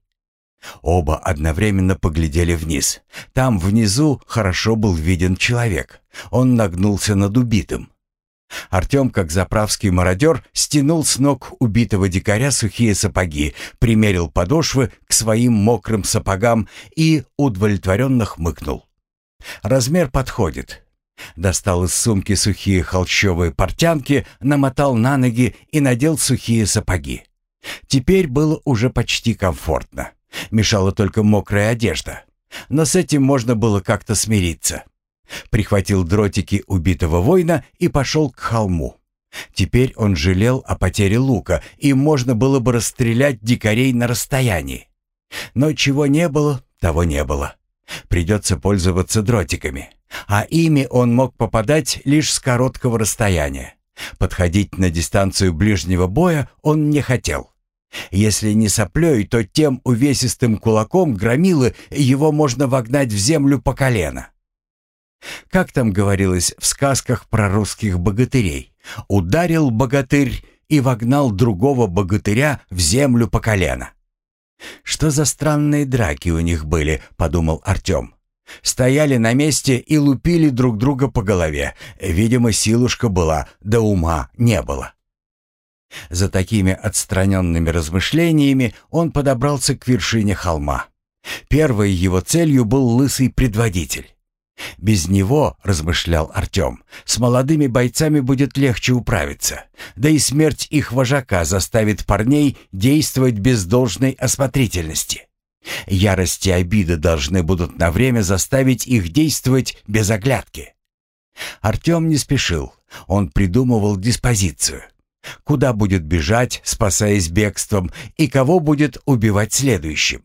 Speaker 1: Оба одновременно поглядели вниз. Там внизу хорошо был виден человек. Он нагнулся над убитым. Артем, как заправский мародер, стянул с ног убитого дикаря сухие сапоги, примерил подошвы к своим мокрым сапогам и удовлетворенно хмыкнул. Размер подходит. Достал из сумки сухие холщовые портянки, намотал на ноги и надел сухие сапоги. Теперь было уже почти комфортно. Мешала только мокрая одежда. Но с этим можно было как-то смириться. Прихватил дротики убитого воина и пошел к холму. Теперь он жалел о потере лука, и можно было бы расстрелять дикарей на расстоянии. Но чего не было, того не было. Придется пользоваться дротиками. А ими он мог попадать лишь с короткого расстояния. Подходить на дистанцию ближнего боя он не хотел. Если не соплей, то тем увесистым кулаком громилы его можно вогнать в землю по колено. Как там говорилось в сказках про русских богатырей? Ударил богатырь и вогнал другого богатыря в землю по колено. «Что за странные драки у них были?» — подумал Артем. Стояли на месте и лупили друг друга по голове. Видимо, силушка была, да ума не было. За такими отстраненными размышлениями он подобрался к вершине холма. Первой его целью был лысый предводитель. Без него, размышлял Артем, с молодыми бойцами будет легче управиться. Да и смерть их вожака заставит парней действовать без должной осмотрительности. Ярость и обида должны будут на время заставить их действовать без оглядки. Артем не спешил. Он придумывал диспозицию. Куда будет бежать, спасаясь бегством, и кого будет убивать следующим.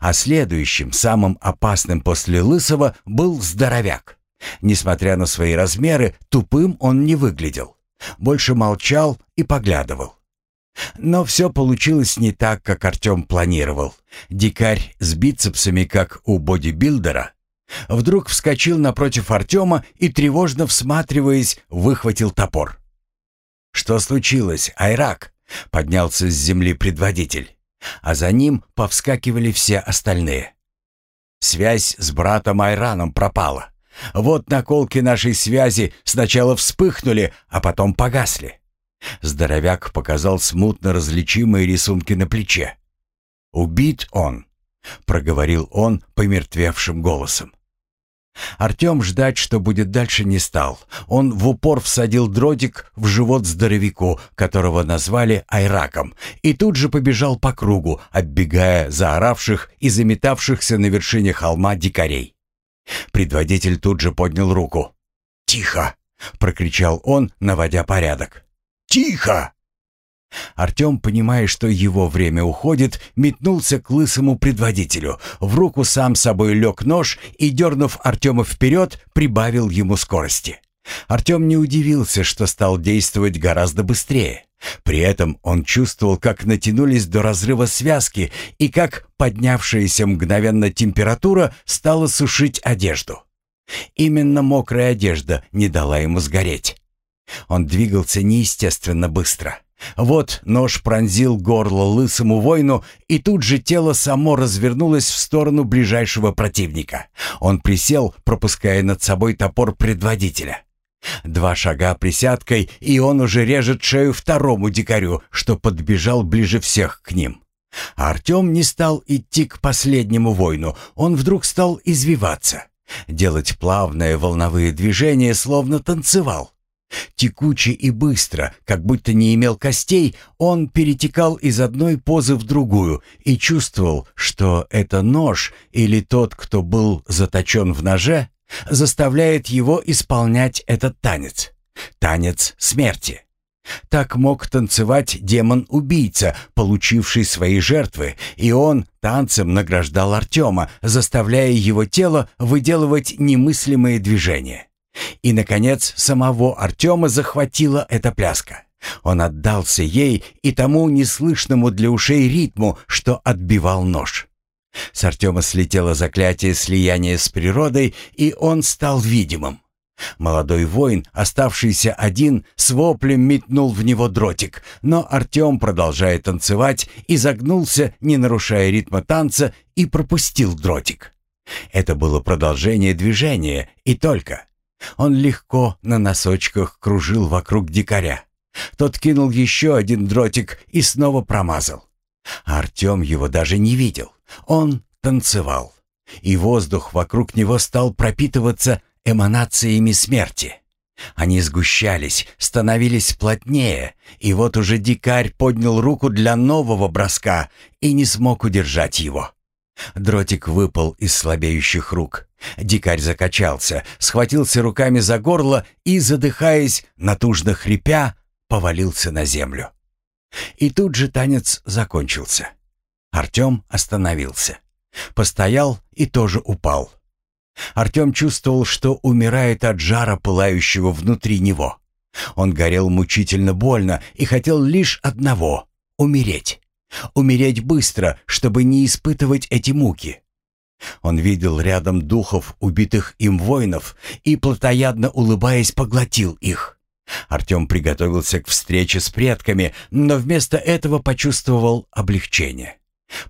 Speaker 1: А следующим, самым опасным после Лысого, был здоровяк. Несмотря на свои размеры, тупым он не выглядел. Больше молчал и поглядывал. Но все получилось не так, как Артем планировал. Дикарь с бицепсами, как у бодибилдера, вдруг вскочил напротив Артема и, тревожно всматриваясь, выхватил топор. «Что случилось, Айрак?» — поднялся с земли предводитель а за ним повскакивали все остальные. Связь с братом Айраном пропала. Вот наколки нашей связи сначала вспыхнули, а потом погасли. Здоровяк показал смутно различимые рисунки на плече. «Убит он», — проговорил он помертвевшим голосом. Артем ждать, что будет дальше, не стал. Он в упор всадил дротик в живот здоровяку, которого назвали Айраком, и тут же побежал по кругу, оббегая заоравших и заметавшихся на вершине холма дикарей. Предводитель тут же поднял руку. «Тихо!» — прокричал он, наводя порядок. «Тихо!» Артем, понимая, что его время уходит, метнулся к лысому предводителю. В руку сам собой лег нож и, дернув Артема вперед, прибавил ему скорости. Артем не удивился, что стал действовать гораздо быстрее. При этом он чувствовал, как натянулись до разрыва связки и как поднявшаяся мгновенно температура стала сушить одежду. Именно мокрая одежда не дала ему сгореть. Он двигался неестественно быстро. Вот нож пронзил горло лысому воину, и тут же тело само развернулось в сторону ближайшего противника. Он присел, пропуская над собой топор предводителя. Два шага присядкой, и он уже режет шею второму дикарю, что подбежал ближе всех к ним. Артем не стал идти к последнему воину, он вдруг стал извиваться, делать плавные волновые движения, словно танцевал. Текуче и быстро, как будто не имел костей, он перетекал из одной позы в другую и чувствовал, что это нож или тот, кто был заточен в ноже, заставляет его исполнять этот танец. Танец смерти. Так мог танцевать демон-убийца, получивший свои жертвы, и он танцем награждал Артема, заставляя его тело выделывать немыслимые движения. И, наконец, самого Артема захватила эта пляска. Он отдался ей и тому неслышному для ушей ритму, что отбивал нож. С Артема слетело заклятие слияния с природой, и он стал видимым. Молодой воин, оставшийся один, с воплем метнул в него дротик, но Артем, продолжая танцевать, изогнулся, не нарушая ритма танца, и пропустил дротик. Это было продолжение движения, и только. Он легко на носочках кружил вокруг дикаря. Тот кинул еще один дротик и снова промазал. Артем его даже не видел. Он танцевал. И воздух вокруг него стал пропитываться эманациями смерти. Они сгущались, становились плотнее, и вот уже дикарь поднял руку для нового броска и не смог удержать его. Дротик выпал из слабеющих рук. Дикарь закачался, схватился руками за горло и, задыхаясь, натужно хрипя, повалился на землю. И тут же танец закончился. Артем остановился. Постоял и тоже упал. Артем чувствовал, что умирает от жара, пылающего внутри него. Он горел мучительно больно и хотел лишь одного — умереть. Умереть быстро, чтобы не испытывать эти муки. Он видел рядом духов убитых им воинов и, плотоядно улыбаясь, поглотил их. Артем приготовился к встрече с предками, но вместо этого почувствовал облегчение.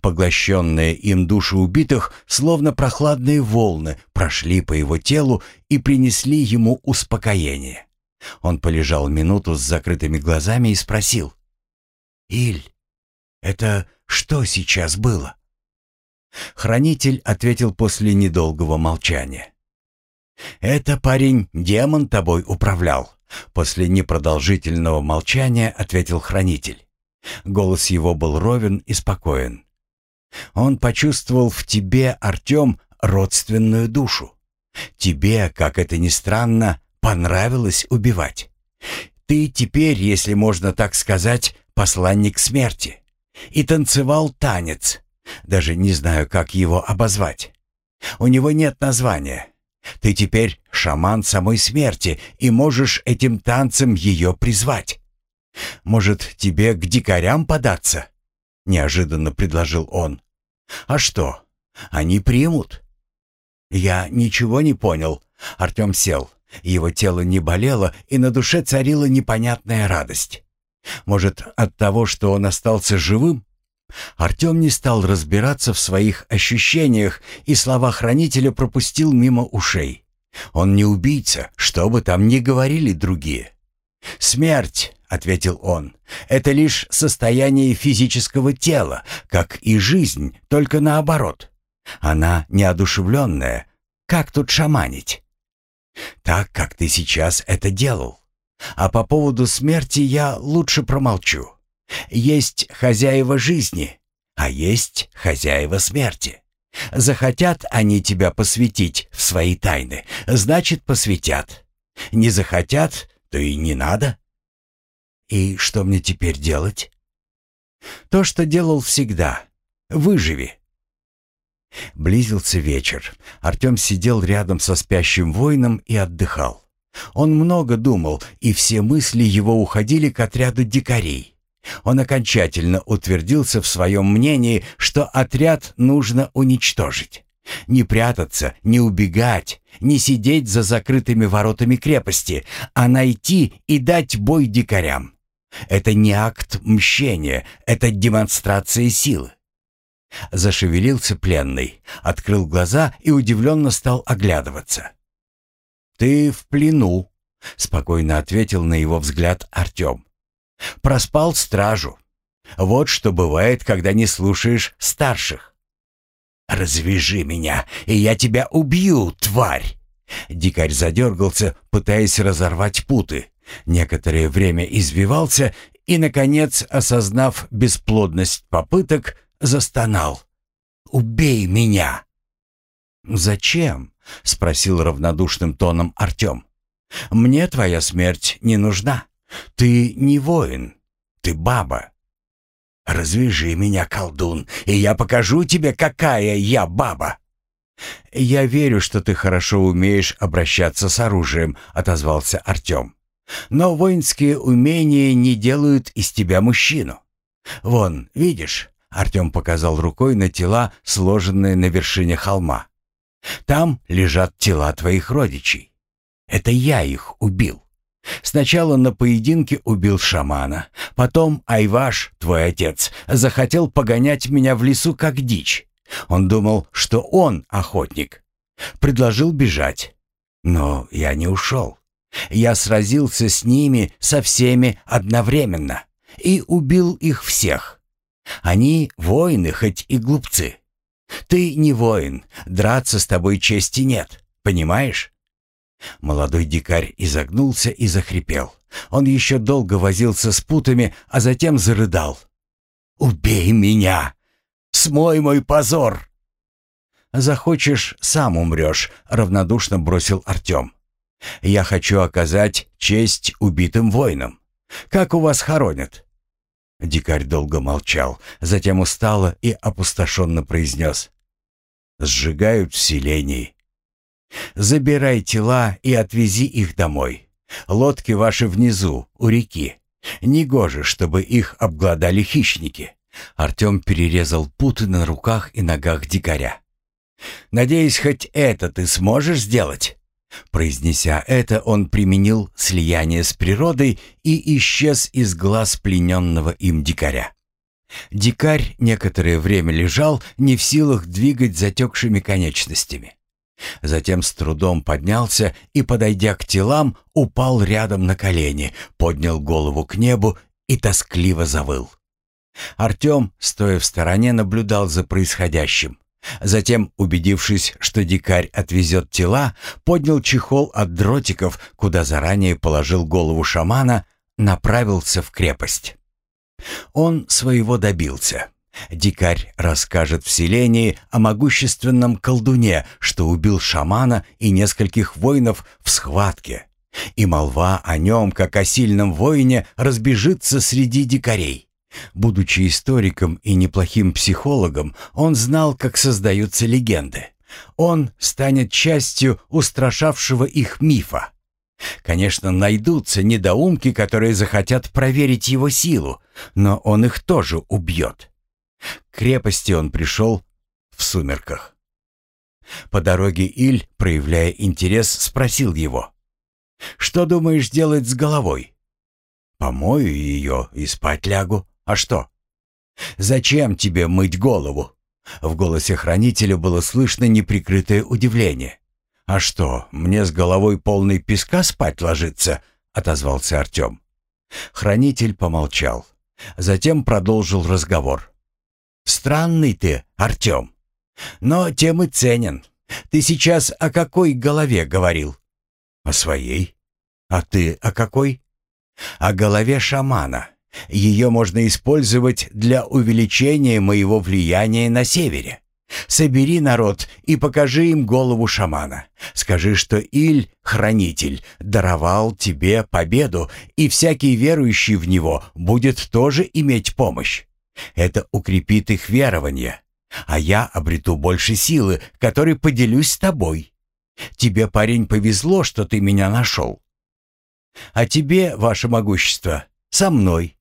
Speaker 1: Поглощенные им души убитых, словно прохладные волны, прошли по его телу и принесли ему успокоение. Он полежал минуту с закрытыми глазами и спросил. «Иль, это что сейчас было?» Хранитель ответил после недолгого молчания. «Это, парень, демон тобой управлял», — после непродолжительного молчания ответил хранитель. Голос его был ровен и спокоен. «Он почувствовал в тебе, Артем, родственную душу. Тебе, как это ни странно, понравилось убивать. Ты теперь, если можно так сказать, посланник смерти. И танцевал танец, даже не знаю, как его обозвать. У него нет названия. Ты теперь шаман самой смерти и можешь этим танцем ее призвать. Может, тебе к дикарям податься?» Неожиданно предложил он. «А что? Они примут?» «Я ничего не понял». Артем сел. Его тело не болело, и на душе царила непонятная радость. Может, от того, что он остался живым? Артем не стал разбираться в своих ощущениях и слова хранителя пропустил мимо ушей. Он не убийца, что бы там ни говорили другие. «Смерть», — ответил он, — «это лишь состояние физического тела, как и жизнь, только наоборот. Она неодушевленная. Как тут шаманить?» «Так, как ты сейчас это делал. А по поводу смерти я лучше промолчу. Есть хозяева жизни, а есть хозяева смерти. Захотят они тебя посвятить в свои тайны, значит, посвятят. Не захотят, то и не надо. И что мне теперь делать? То, что делал всегда. Выживи. Близился вечер. Артем сидел рядом со спящим воином и отдыхал. Он много думал, и все мысли его уходили к отряду дикарей. Он окончательно утвердился в своем мнении, что отряд нужно уничтожить. Не прятаться, не убегать, не сидеть за закрытыми воротами крепости, а найти и дать бой дикарям. Это не акт мщения, это демонстрация силы. Зашевелился пленный, открыл глаза и удивленно стал оглядываться. «Ты в плену», — спокойно ответил на его взгляд Артем. «Проспал стражу. Вот что бывает, когда не слушаешь старших». «Развяжи меня, и я тебя убью, тварь!» Дикарь задергался, пытаясь разорвать путы. Некоторое время извивался и, наконец, осознав бесплодность попыток, застонал. «Убей меня!» «Зачем?» — спросил равнодушным тоном Артем. «Мне твоя смерть не нужна. Ты не воин, ты баба». «Развяжи меня, колдун, и я покажу тебе, какая я баба!» «Я верю, что ты хорошо умеешь обращаться с оружием», — отозвался Артем. «Но воинские умения не делают из тебя мужчину. Вон, видишь, Артем показал рукой на тела, сложенные на вершине холма. «Там лежат тела твоих родичей. Это я их убил. Сначала на поединке убил шамана, потом Айваш, твой отец, захотел погонять меня в лесу как дичь. Он думал, что он охотник. Предложил бежать. Но я не ушел. Я сразился с ними, со всеми одновременно, и убил их всех. Они воины, хоть и глупцы. Ты не воин, драться с тобой чести нет, понимаешь? Молодой дикарь изогнулся и захрипел. Он еще долго возился с путами, а затем зарыдал. «Убей меня! Смой мой позор!» «Захочешь, сам умрешь», — равнодушно бросил Артем. «Я хочу оказать честь убитым воинам. Как у вас хоронят?» Дикарь долго молчал, затем устало и опустошенно произнес. «Сжигают в селении. Забирай тела и отвези их домой. Лодки ваши внизу, у реки. Негоже, чтобы их обглодали хищники». Артем перерезал путы на руках и ногах дикаря. «Надеюсь, хоть это ты сможешь сделать?» Произнеся это, он применил слияние с природой и исчез из глаз плененного им дикаря. Дикарь некоторое время лежал, не в силах двигать затекшими конечностями. Затем с трудом поднялся и, подойдя к телам, упал рядом на колени, поднял голову к небу и тоскливо завыл. Артем, стоя в стороне, наблюдал за происходящим. Затем, убедившись, что дикарь отвезет тела, поднял чехол от дротиков, куда заранее положил голову шамана, направился в крепость. Он своего добился. Дикарь расскажет в селении о могущественном колдуне, что убил шамана и нескольких воинов в схватке. И молва о нем, как о сильном воине, разбежится среди дикарей. Будучи историком и неплохим психологом, он знал, как создаются легенды. Он станет частью устрашавшего их мифа. Конечно, найдутся недоумки, которые захотят проверить его силу, но он их тоже убьет. К крепости он пришел в сумерках. По дороге Иль, проявляя интерес, спросил его. «Что думаешь делать с головой?» «Помою ее и спать лягу», а что? Зачем тебе мыть голову? В голосе хранителя было слышно неприкрытое удивление. А что, мне с головой полной песка спать ложиться? отозвался Артем. Хранитель помолчал. Затем продолжил разговор. «Странный ты, Артем. Но тем и ценен. Ты сейчас о какой голове говорил?» «О своей. А ты о какой?» «О голове шамана. Ее можно использовать для увеличения моего влияния на севере. Собери народ и покажи им голову шамана. Скажи, что Иль, хранитель, даровал тебе победу, и всякий верующий в него будет тоже иметь помощь. Это укрепит их верование, а я обрету больше силы, которой поделюсь с тобой. Тебе, парень, повезло, что ты меня нашел. А тебе, ваше могущество, со мной.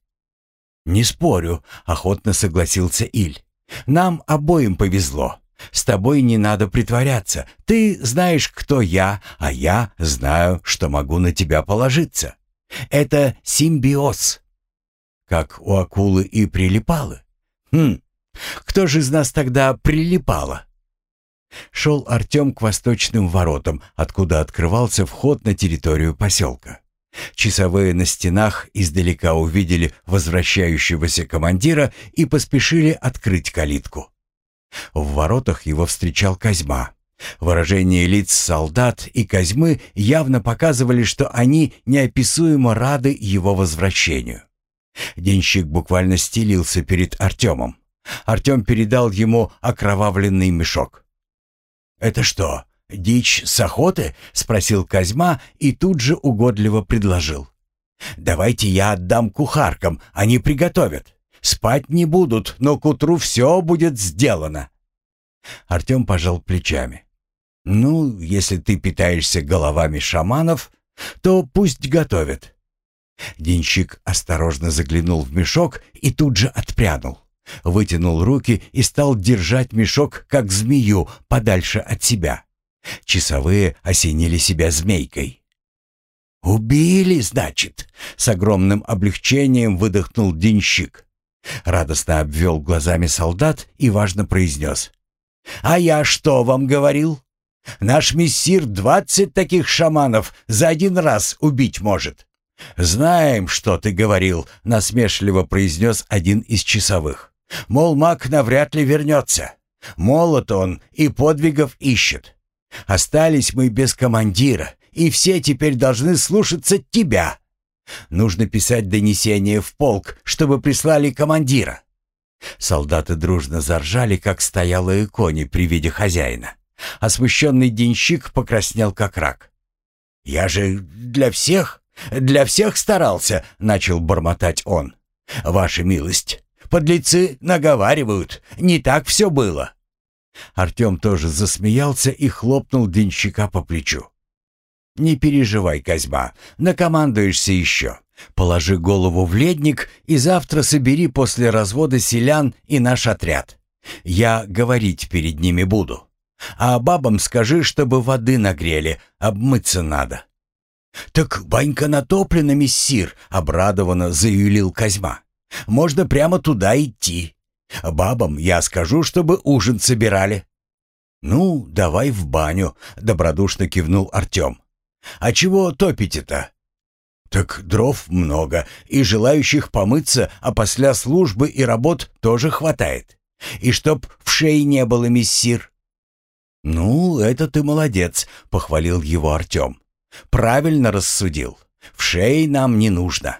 Speaker 1: Не спорю, охотно согласился Иль. Нам обоим повезло. С тобой не надо притворяться. Ты знаешь, кто я, а я знаю, что могу на тебя положиться. Это симбиоз. Как у акулы и прилипалы. Хм, кто же из нас тогда прилипало? Шел Артем к восточным воротам, откуда открывался вход на территорию поселка. Часовые на стенах издалека увидели возвращающегося командира и поспешили открыть калитку. В воротах его встречал Козьма. Выражение лиц солдат и Козьмы явно показывали, что они неописуемо рады его возвращению. Денщик буквально стелился перед Артемом. Артем передал ему окровавленный мешок. «Это что, «Дичь с охоты?» — спросил Козьма и тут же угодливо предложил. «Давайте я отдам кухаркам, они приготовят. Спать не будут, но к утру все будет сделано». Артем пожал плечами. «Ну, если ты питаешься головами шаманов, то пусть готовят». Денщик осторожно заглянул в мешок и тут же отпрянул. Вытянул руки и стал держать мешок, как змею, подальше от себя. Часовые осенили себя змейкой. «Убили, значит?» — с огромным облегчением выдохнул денщик. Радостно обвел глазами солдат и важно произнес. «А я что вам говорил? Наш мессир двадцать таких шаманов за один раз убить может». «Знаем, что ты говорил», — насмешливо произнес один из часовых. «Мол, маг навряд ли вернется. Молот он и подвигов ищет. Остались мы без командира, и все теперь должны слушаться тебя. Нужно писать донесение в полк, чтобы прислали командира». Солдаты дружно заржали, как стоялые кони при виде хозяина. Осмущенный денщик покраснел, как рак. «Я же для всех, для всех старался», — начал бормотать он. «Ваша милость, подлецы наговаривают, не так все было. Артем тоже засмеялся и хлопнул денщика по плечу. «Не переживай, Козьма, накомандуешься еще. Положи голову в ледник и завтра собери после развода селян и наш отряд. Я говорить перед ними буду. А бабам скажи, чтобы воды нагрели, обмыться надо». «Так банька натоплена, мессир», — обрадованно заюлил Козьма. «Можно прямо туда идти. Бабам я скажу, чтобы ужин собирали». «Ну, давай в баню», — добродушно кивнул Артем. «А чего топите-то?» «Так дров много, и желающих помыться, а после службы и работ тоже хватает. И чтоб в шее не было мессир». «Ну, это ты молодец», — похвалил его Артем. «Правильно рассудил. В шее нам не нужно.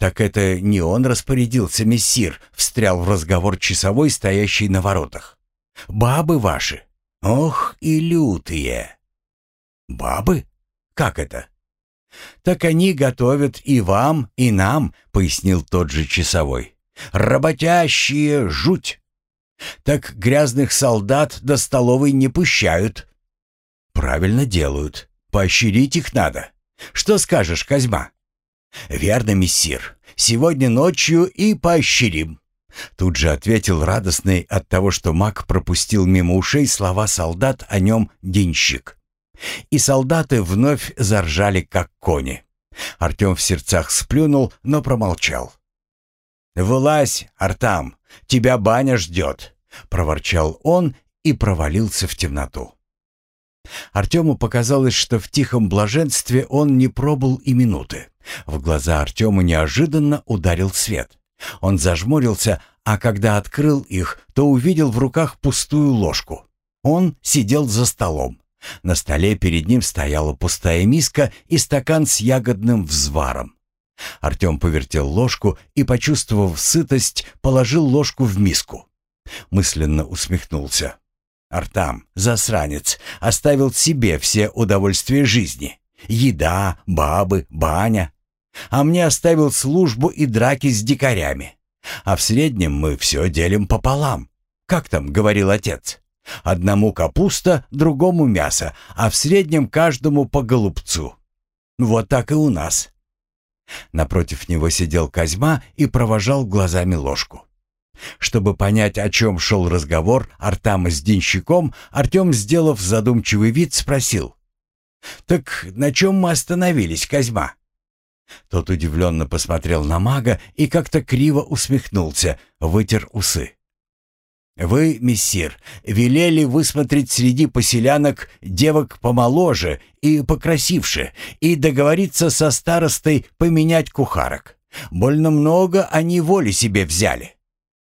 Speaker 1: «Так это не он распорядился, мессир», — встрял в разговор часовой, стоящий на воротах. «Бабы ваши! Ох и лютые!» «Бабы? Как это?» «Так они готовят и вам, и нам», — пояснил тот же часовой. «Работящие жуть! Так грязных солдат до столовой не пущают». «Правильно делают. Поощрить их надо. Что скажешь, Козьма?» «Верно, мессир. Сегодня ночью и поощрим». Тут же ответил радостный от того, что маг пропустил мимо ушей слова солдат о нем денщик. И солдаты вновь заржали, как кони. Артем в сердцах сплюнул, но промолчал. «Вылазь, Артам, тебя баня ждет», — проворчал он и провалился в темноту. Артему показалось, что в тихом блаженстве он не пробыл и минуты. В глаза Артему неожиданно ударил свет. Он зажмурился, а когда открыл их, то увидел в руках пустую ложку. Он сидел за столом. На столе перед ним стояла пустая миска и стакан с ягодным взваром. Артем повертел ложку и, почувствовав сытость, положил ложку в миску. Мысленно усмехнулся. Артам, засранец, оставил себе все удовольствия жизни. Еда, бабы, баня. А мне оставил службу и драки с дикарями. А в среднем мы все делим пополам. Как там говорил отец? Одному капуста, другому мясо, а в среднем каждому по голубцу. Вот так и у нас. Напротив него сидел Козьма и провожал глазами ложку. Чтобы понять, о чем шел разговор Артама с денщиком, Артем, сделав задумчивый вид, спросил. «Так на чем мы остановились, Козьма?» Тот удивленно посмотрел на мага и как-то криво усмехнулся, вытер усы. «Вы, мессир, велели высмотреть среди поселянок девок помоложе и покрасивше и договориться со старостой поменять кухарок. Больно много они воли себе взяли.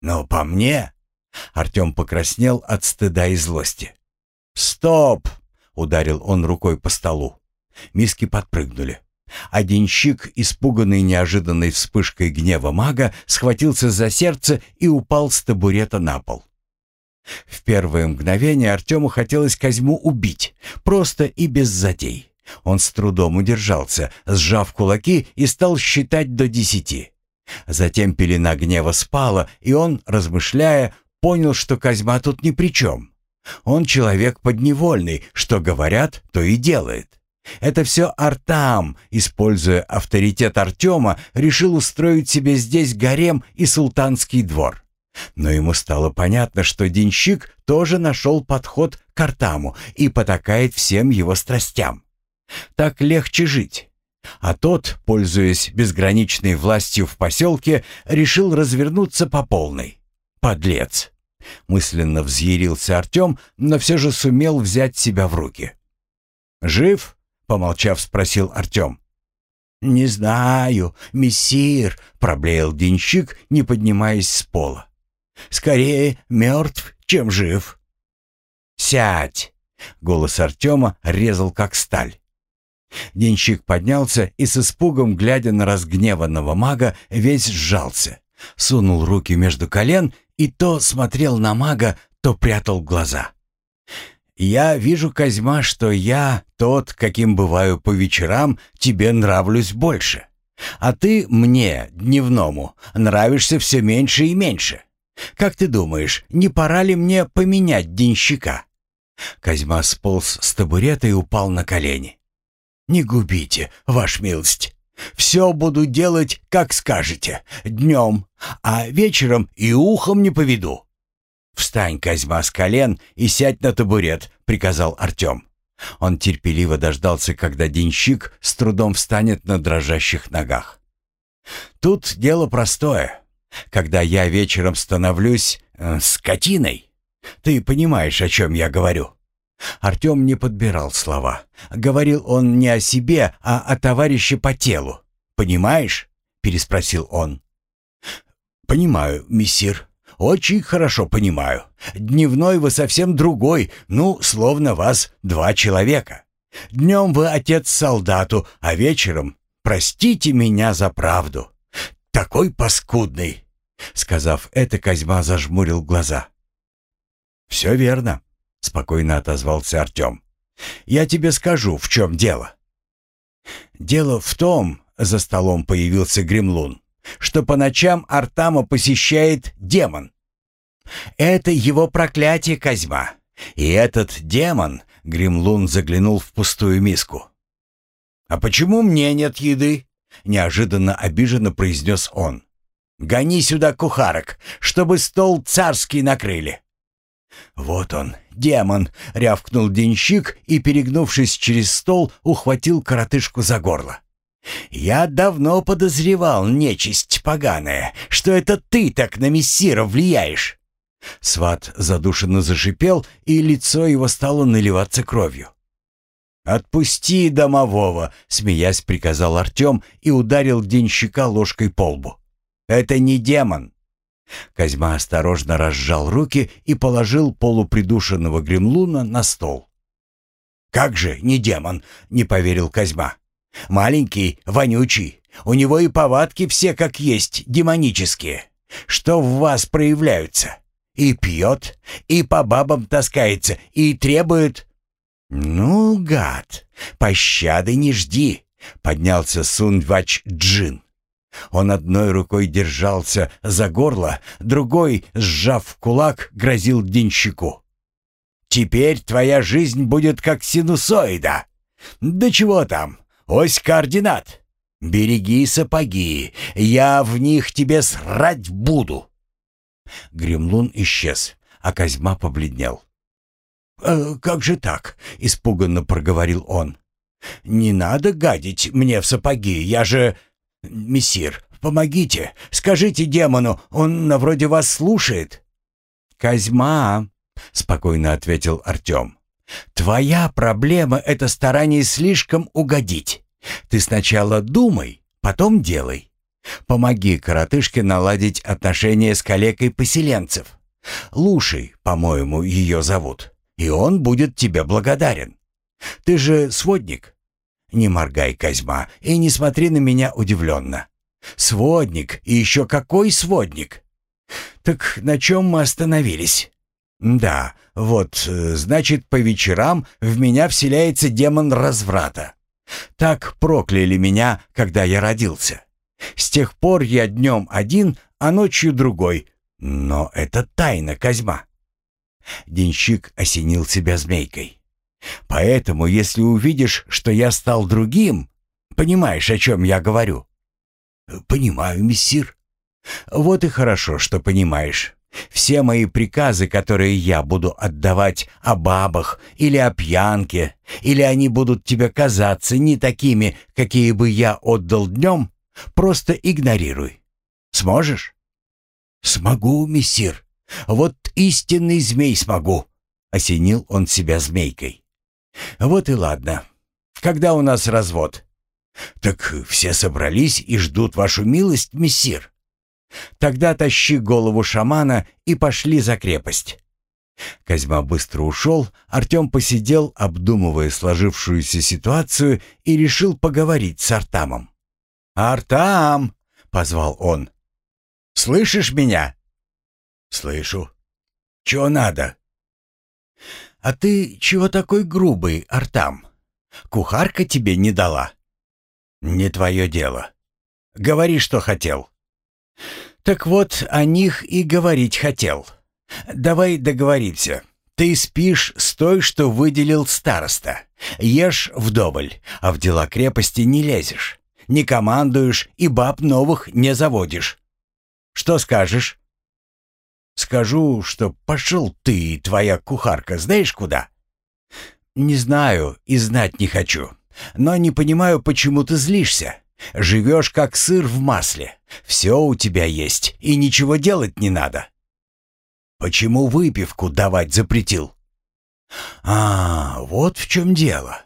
Speaker 1: Но по мне...» Артем покраснел от стыда и злости. «Стоп!» — ударил он рукой по столу. Миски подпрыгнули. Один щик, испуганный неожиданной вспышкой гнева мага, схватился за сердце и упал с табурета на пол. В первое мгновение Артему хотелось Козьму убить, просто и без затей. Он с трудом удержался, сжав кулаки и стал считать до десяти. Затем пелена гнева спала, и он, размышляя, понял, что Козьма тут ни при чем. Он человек подневольный, что говорят, то и делает. Это все Артам, используя авторитет Артема, решил устроить себе здесь гарем и султанский двор. Но ему стало понятно, что денщик тоже нашел подход к Артаму и потакает всем его страстям. Так легче жить. А тот, пользуясь безграничной властью в поселке, решил развернуться по полной. Подлец. Мысленно взъярился Артем, но все же сумел взять себя в руки. «Жив?» — помолчав, спросил Артем. «Не знаю, мессир», — проблеял денщик, не поднимаясь с пола. «Скорее мертв, чем жив». «Сядь!» — голос Артема резал как сталь. Денщик поднялся и с испугом, глядя на разгневанного мага, весь сжался, сунул руки между колен и то смотрел на мага, то прятал глаза. «Я вижу, Козьма, что я, тот, каким бываю по вечерам, тебе нравлюсь больше. А ты мне, дневному, нравишься все меньше и меньше. Как ты думаешь, не пора ли мне поменять денщика?» Козьма сполз с табурета и упал на колени. «Не губите, ваш милость. Все буду делать, как скажете, днем, а вечером и ухом не поведу». «Встань, Козьма, с колен и сядь на табурет», — приказал Артем. Он терпеливо дождался, когда денщик с трудом встанет на дрожащих ногах. «Тут дело простое. Когда я вечером становлюсь э, скотиной, ты понимаешь, о чем я говорю?» Артем не подбирал слова. Говорил он не о себе, а о товарище по телу. «Понимаешь?» — переспросил он. «Понимаю, мессир. Очень хорошо понимаю. Дневной вы совсем другой, ну, словно вас два человека. Днем вы отец солдату, а вечером простите меня за правду. Такой паскудный!» Сказав это, Козьма зажмурил глаза. «Все верно спокойно отозвался Артем. «Я тебе скажу, в чем дело». «Дело в том», — за столом появился Гремлун, «что по ночам Артама посещает демон. Это его проклятие, Козьма. И этот демон...» — Гремлун заглянул в пустую миску. «А почему мне нет еды?» — неожиданно обиженно произнес он. «Гони сюда кухарок, чтобы стол царский накрыли». «Вот он, демон!» — рявкнул денщик и, перегнувшись через стол, ухватил коротышку за горло. «Я давно подозревал, нечисть поганая, что это ты так на мессира влияешь!» Сват задушенно зашипел, и лицо его стало наливаться кровью. «Отпусти домового!» — смеясь приказал Артем и ударил денщика ложкой по лбу. «Это не демон!» Козьма осторожно разжал руки и положил полупридушенного гремлуна на стол. «Как же не демон?» — не поверил Козьма. «Маленький, вонючий. У него и повадки все как есть, демонические. Что в вас проявляются? И пьет, и по бабам таскается, и требует...» «Ну, гад, пощады не жди!» — поднялся Сунвач Джин. Он одной рукой держался за горло, другой, сжав кулак, грозил денщику. «Теперь твоя жизнь будет как синусоида. Да чего там, ось координат. Береги сапоги, я в них тебе срать буду». Гремлун исчез, а Козьма побледнел. «Э, «Как же так?» — испуганно проговорил он. «Не надо гадить мне в сапоги, я же...» «Мессир, помогите! Скажите демону, он на вроде вас слушает!» «Козьма!» — спокойно ответил Артем. «Твоя проблема — это старание слишком угодить. Ты сначала думай, потом делай. Помоги коротышке наладить отношения с коллегой поселенцев. Лушей, по-моему, ее зовут, и он будет тебе благодарен. Ты же сводник, не моргай, Козьма, и не смотри на меня удивленно. Сводник, и еще какой сводник? Так на чем мы остановились? Да, вот, э, значит, по вечерам в меня вселяется демон разврата. Так прокляли меня, когда я родился. С тех пор я днем один, а ночью другой. Но это тайна, Козьма. Денщик осенил себя змейкой. Поэтому, если увидишь, что я стал другим, понимаешь, о чем я говорю?» «Понимаю, мессир». «Вот и хорошо, что понимаешь. Все мои приказы, которые я буду отдавать о бабах или о пьянке, или они будут тебе казаться не такими, какие бы я отдал днем, просто игнорируй. Сможешь?» «Смогу, мессир. Вот истинный змей смогу», — осенил он себя змейкой. «Вот и ладно. Когда у нас развод?» «Так все собрались и ждут вашу милость, мессир». «Тогда тащи голову шамана и пошли за крепость». Козьма быстро ушел, Артем посидел, обдумывая сложившуюся ситуацию, и решил поговорить с Артамом. «Артам!» — позвал он. «Слышишь меня?» «Слышу. Чего надо?» «А ты чего такой грубый, Артам? Кухарка тебе не дала?» «Не твое дело. Говори, что хотел». «Так вот, о них и говорить хотел. Давай договоримся. Ты спишь с той, что выделил староста. Ешь вдоволь, а в дела крепости не лезешь. Не командуешь и баб новых не заводишь. Что скажешь?» Скажу, что пошел ты и твоя кухарка знаешь куда? Не знаю и знать не хочу. Но не понимаю, почему ты злишься. Живешь как сыр в масле. Все у тебя есть, и ничего делать не надо. Почему выпивку давать запретил? А, вот в чем дело.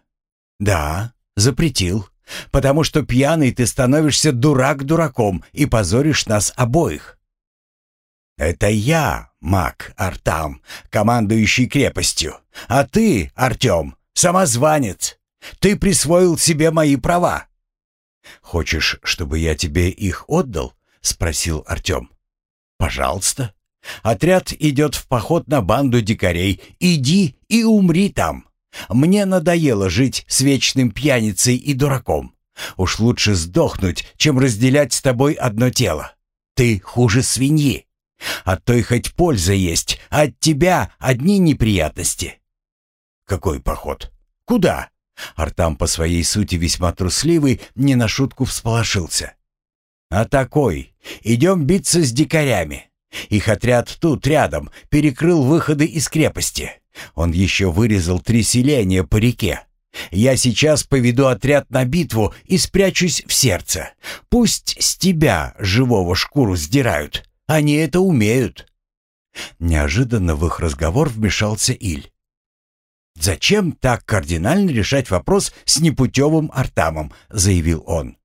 Speaker 1: Да, запретил. Потому что пьяный ты становишься дурак дураком и позоришь нас обоих. «Это я, маг Артам, командующий крепостью, а ты, Артем, самозванец. Ты присвоил себе мои права». «Хочешь, чтобы я тебе их отдал?» — спросил Артем. «Пожалуйста. Отряд идет в поход на банду дикарей. Иди и умри там. Мне надоело жить с вечным пьяницей и дураком. Уж лучше сдохнуть, чем разделять с тобой одно тело. Ты хуже свиньи». От той хоть польза есть, а от тебя одни неприятности. Какой поход? Куда? Артам по своей сути весьма трусливый, не на шутку всполошился. А такой. Идем биться с дикарями. Их отряд тут рядом, перекрыл выходы из крепости. Он еще вырезал три селения по реке. Я сейчас поведу отряд на битву и спрячусь в сердце. Пусть с тебя живого шкуру сдирают. Они это умеют». Неожиданно в их разговор вмешался Иль. «Зачем так кардинально решать вопрос с непутевым Артамом?» — заявил он.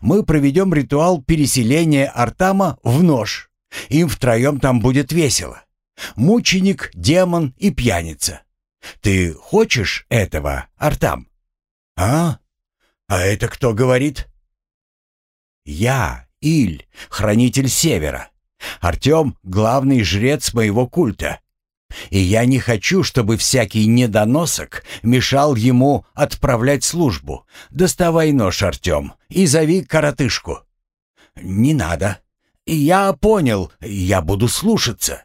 Speaker 1: «Мы проведем ритуал переселения Артама в нож. Им втроем там будет весело. Мученик, демон и пьяница. Ты хочешь этого, Артам?» «А? А это кто говорит?» «Я, Иль, хранитель Севера. Артем — главный жрец моего культа. И я не хочу, чтобы всякий недоносок мешал ему отправлять службу. Доставай нож, Артем, и зови коротышку». «Не надо. Я понял, я буду слушаться».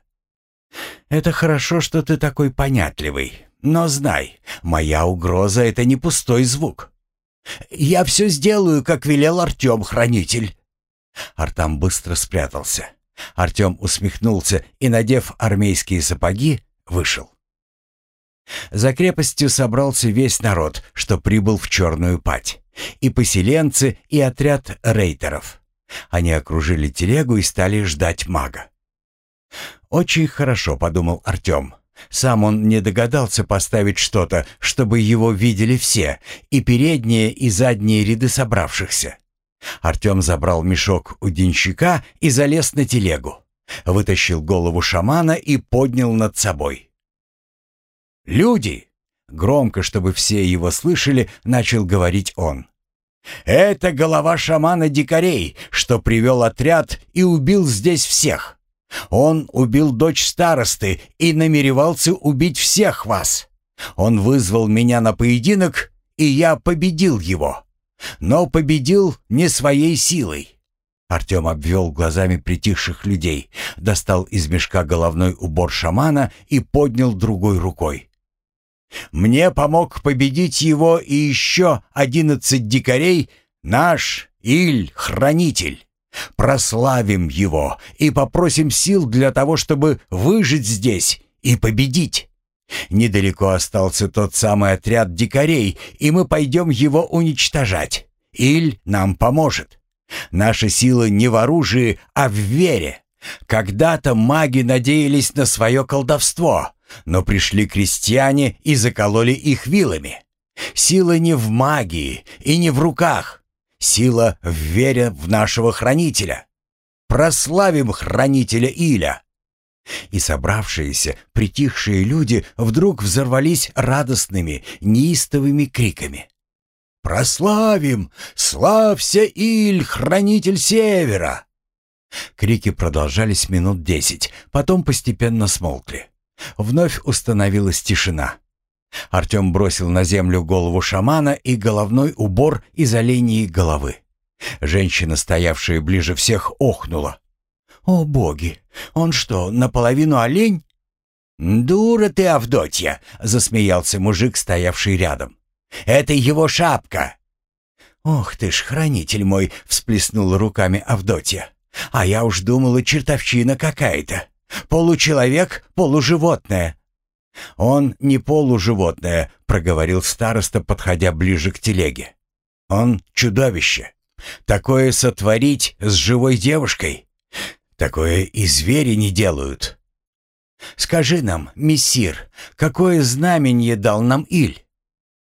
Speaker 1: «Это хорошо, что ты такой понятливый. Но знай, моя угроза — это не пустой звук. Я все сделаю, как велел Артем-хранитель». Артам быстро спрятался. Артем усмехнулся и, надев армейские сапоги, вышел. За крепостью собрался весь народ, что прибыл в Черную Пать. И поселенцы, и отряд рейтеров. Они окружили телегу и стали ждать мага. «Очень хорошо», — подумал Артем. Сам он не догадался поставить что-то, чтобы его видели все, и передние, и задние ряды собравшихся. Артем забрал мешок у денщика и залез на телегу. Вытащил голову шамана и поднял над собой. «Люди!» — громко, чтобы все его слышали, начал говорить он. «Это голова шамана дикарей, что привел отряд и убил здесь всех. Он убил дочь старосты и намеревался убить всех вас. Он вызвал меня на поединок, и я победил его но победил не своей силой. Артем обвел глазами притихших людей, достал из мешка головной убор шамана и поднял другой рукой. «Мне помог победить его и еще одиннадцать дикарей наш Иль-хранитель. Прославим его и попросим сил для того, чтобы выжить здесь и победить». Недалеко остался тот самый отряд дикарей, и мы пойдем его уничтожать. Иль нам поможет. Наша сила не в оружии, а в вере. Когда-то маги надеялись на свое колдовство, но пришли крестьяне и закололи их вилами. Сила не в магии и не в руках. Сила в вере в нашего хранителя. Прославим хранителя Иля. И собравшиеся, притихшие люди вдруг взорвались радостными, неистовыми криками. «Прославим! Славься, Иль, хранитель Севера!» Крики продолжались минут десять, потом постепенно смолкли. Вновь установилась тишина. Артем бросил на землю голову шамана и головной убор из оленьей головы. Женщина, стоявшая ближе всех, охнула. «О боги! Он что, наполовину олень?» «Дура ты, Авдотья!» — засмеялся мужик, стоявший рядом. «Это его шапка!» «Ох ты ж, хранитель мой!» — всплеснула руками Авдотья. «А я уж думала, чертовщина какая-то. Получеловек, полуживотное». «Он не полуживотное», — проговорил староста, подходя ближе к телеге. «Он чудовище. Такое сотворить с живой девушкой Такое и звери не делают. Скажи нам, мессир, какое знамение дал нам Иль?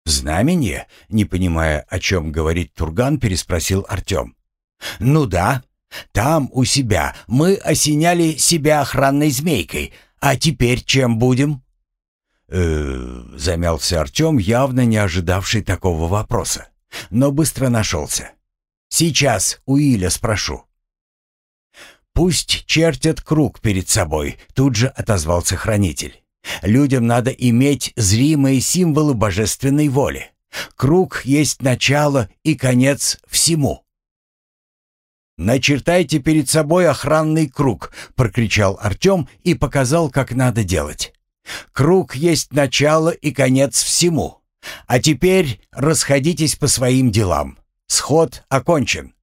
Speaker 1: Знамение? Не понимая, о чем говорит Турган, переспросил Артем. Ну да, там у себя мы осеняли себя охранной змейкой, а теперь чем будем? Э, замялся Артем, явно не ожидавший такого вопроса, но быстро нашелся. Сейчас у Иля спрошу. «Пусть чертят круг перед собой», — тут же отозвался хранитель. «Людям надо иметь зримые символы божественной воли. Круг есть начало и конец всему». «Начертайте перед собой охранный круг», — прокричал Артем и показал, как надо делать. «Круг есть начало и конец всему. А теперь расходитесь по своим делам. Сход окончен».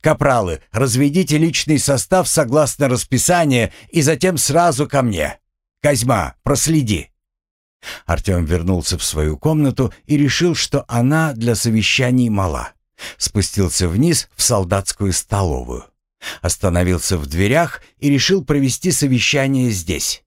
Speaker 1: «Капралы, разведите личный состав согласно расписанию и затем сразу ко мне. Козьма, проследи». Артем вернулся в свою комнату и решил, что она для совещаний мала. Спустился вниз в солдатскую столовую. Остановился в дверях и решил провести совещание здесь.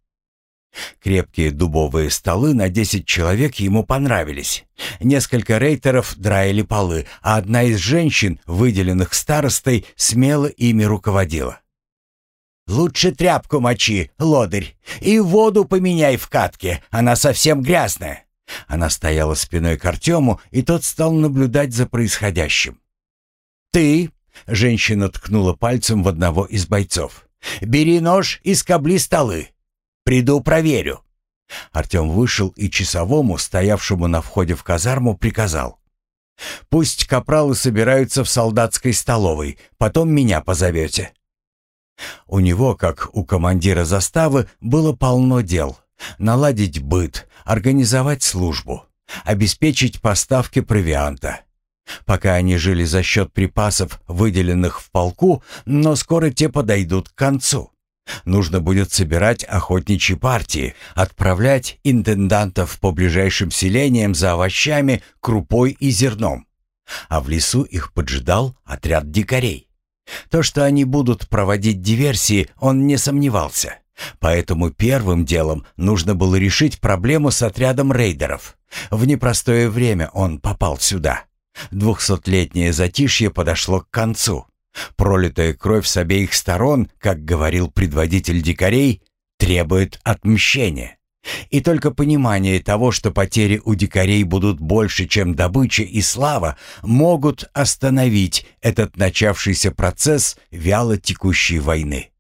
Speaker 1: Крепкие дубовые столы на десять человек ему понравились. Несколько рейтеров драили полы, а одна из женщин, выделенных старостой, смело ими руководила. «Лучше тряпку мочи, лодырь, и воду поменяй в катке, она совсем грязная». Она стояла спиной к Артему, и тот стал наблюдать за происходящим. «Ты», — женщина ткнула пальцем в одного из бойцов, — «бери нож и скобли столы. Приду проверю». Артем вышел и часовому, стоявшему на входе в казарму, приказал. «Пусть капралы собираются в солдатской столовой, потом меня позовете». У него, как у командира заставы, было полно дел. Наладить быт, организовать службу, обеспечить поставки провианта. Пока они жили за счет припасов, выделенных в полку, но скоро те подойдут к концу. Нужно будет собирать охотничьи партии, отправлять интендантов по ближайшим селениям за овощами, крупой и зерном. А в лесу их поджидал отряд дикарей. То, что они будут проводить диверсии, он не сомневался. Поэтому первым делом нужно было решить проблему с отрядом рейдеров. В непростое время он попал сюда. Двухсотлетнее затишье подошло к концу. Пролитая кровь с обеих сторон, как говорил предводитель дикарей, требует отмщения. И только понимание того, что потери у дикарей будут больше, чем добыча и слава, могут остановить этот начавшийся процесс вяло текущей войны.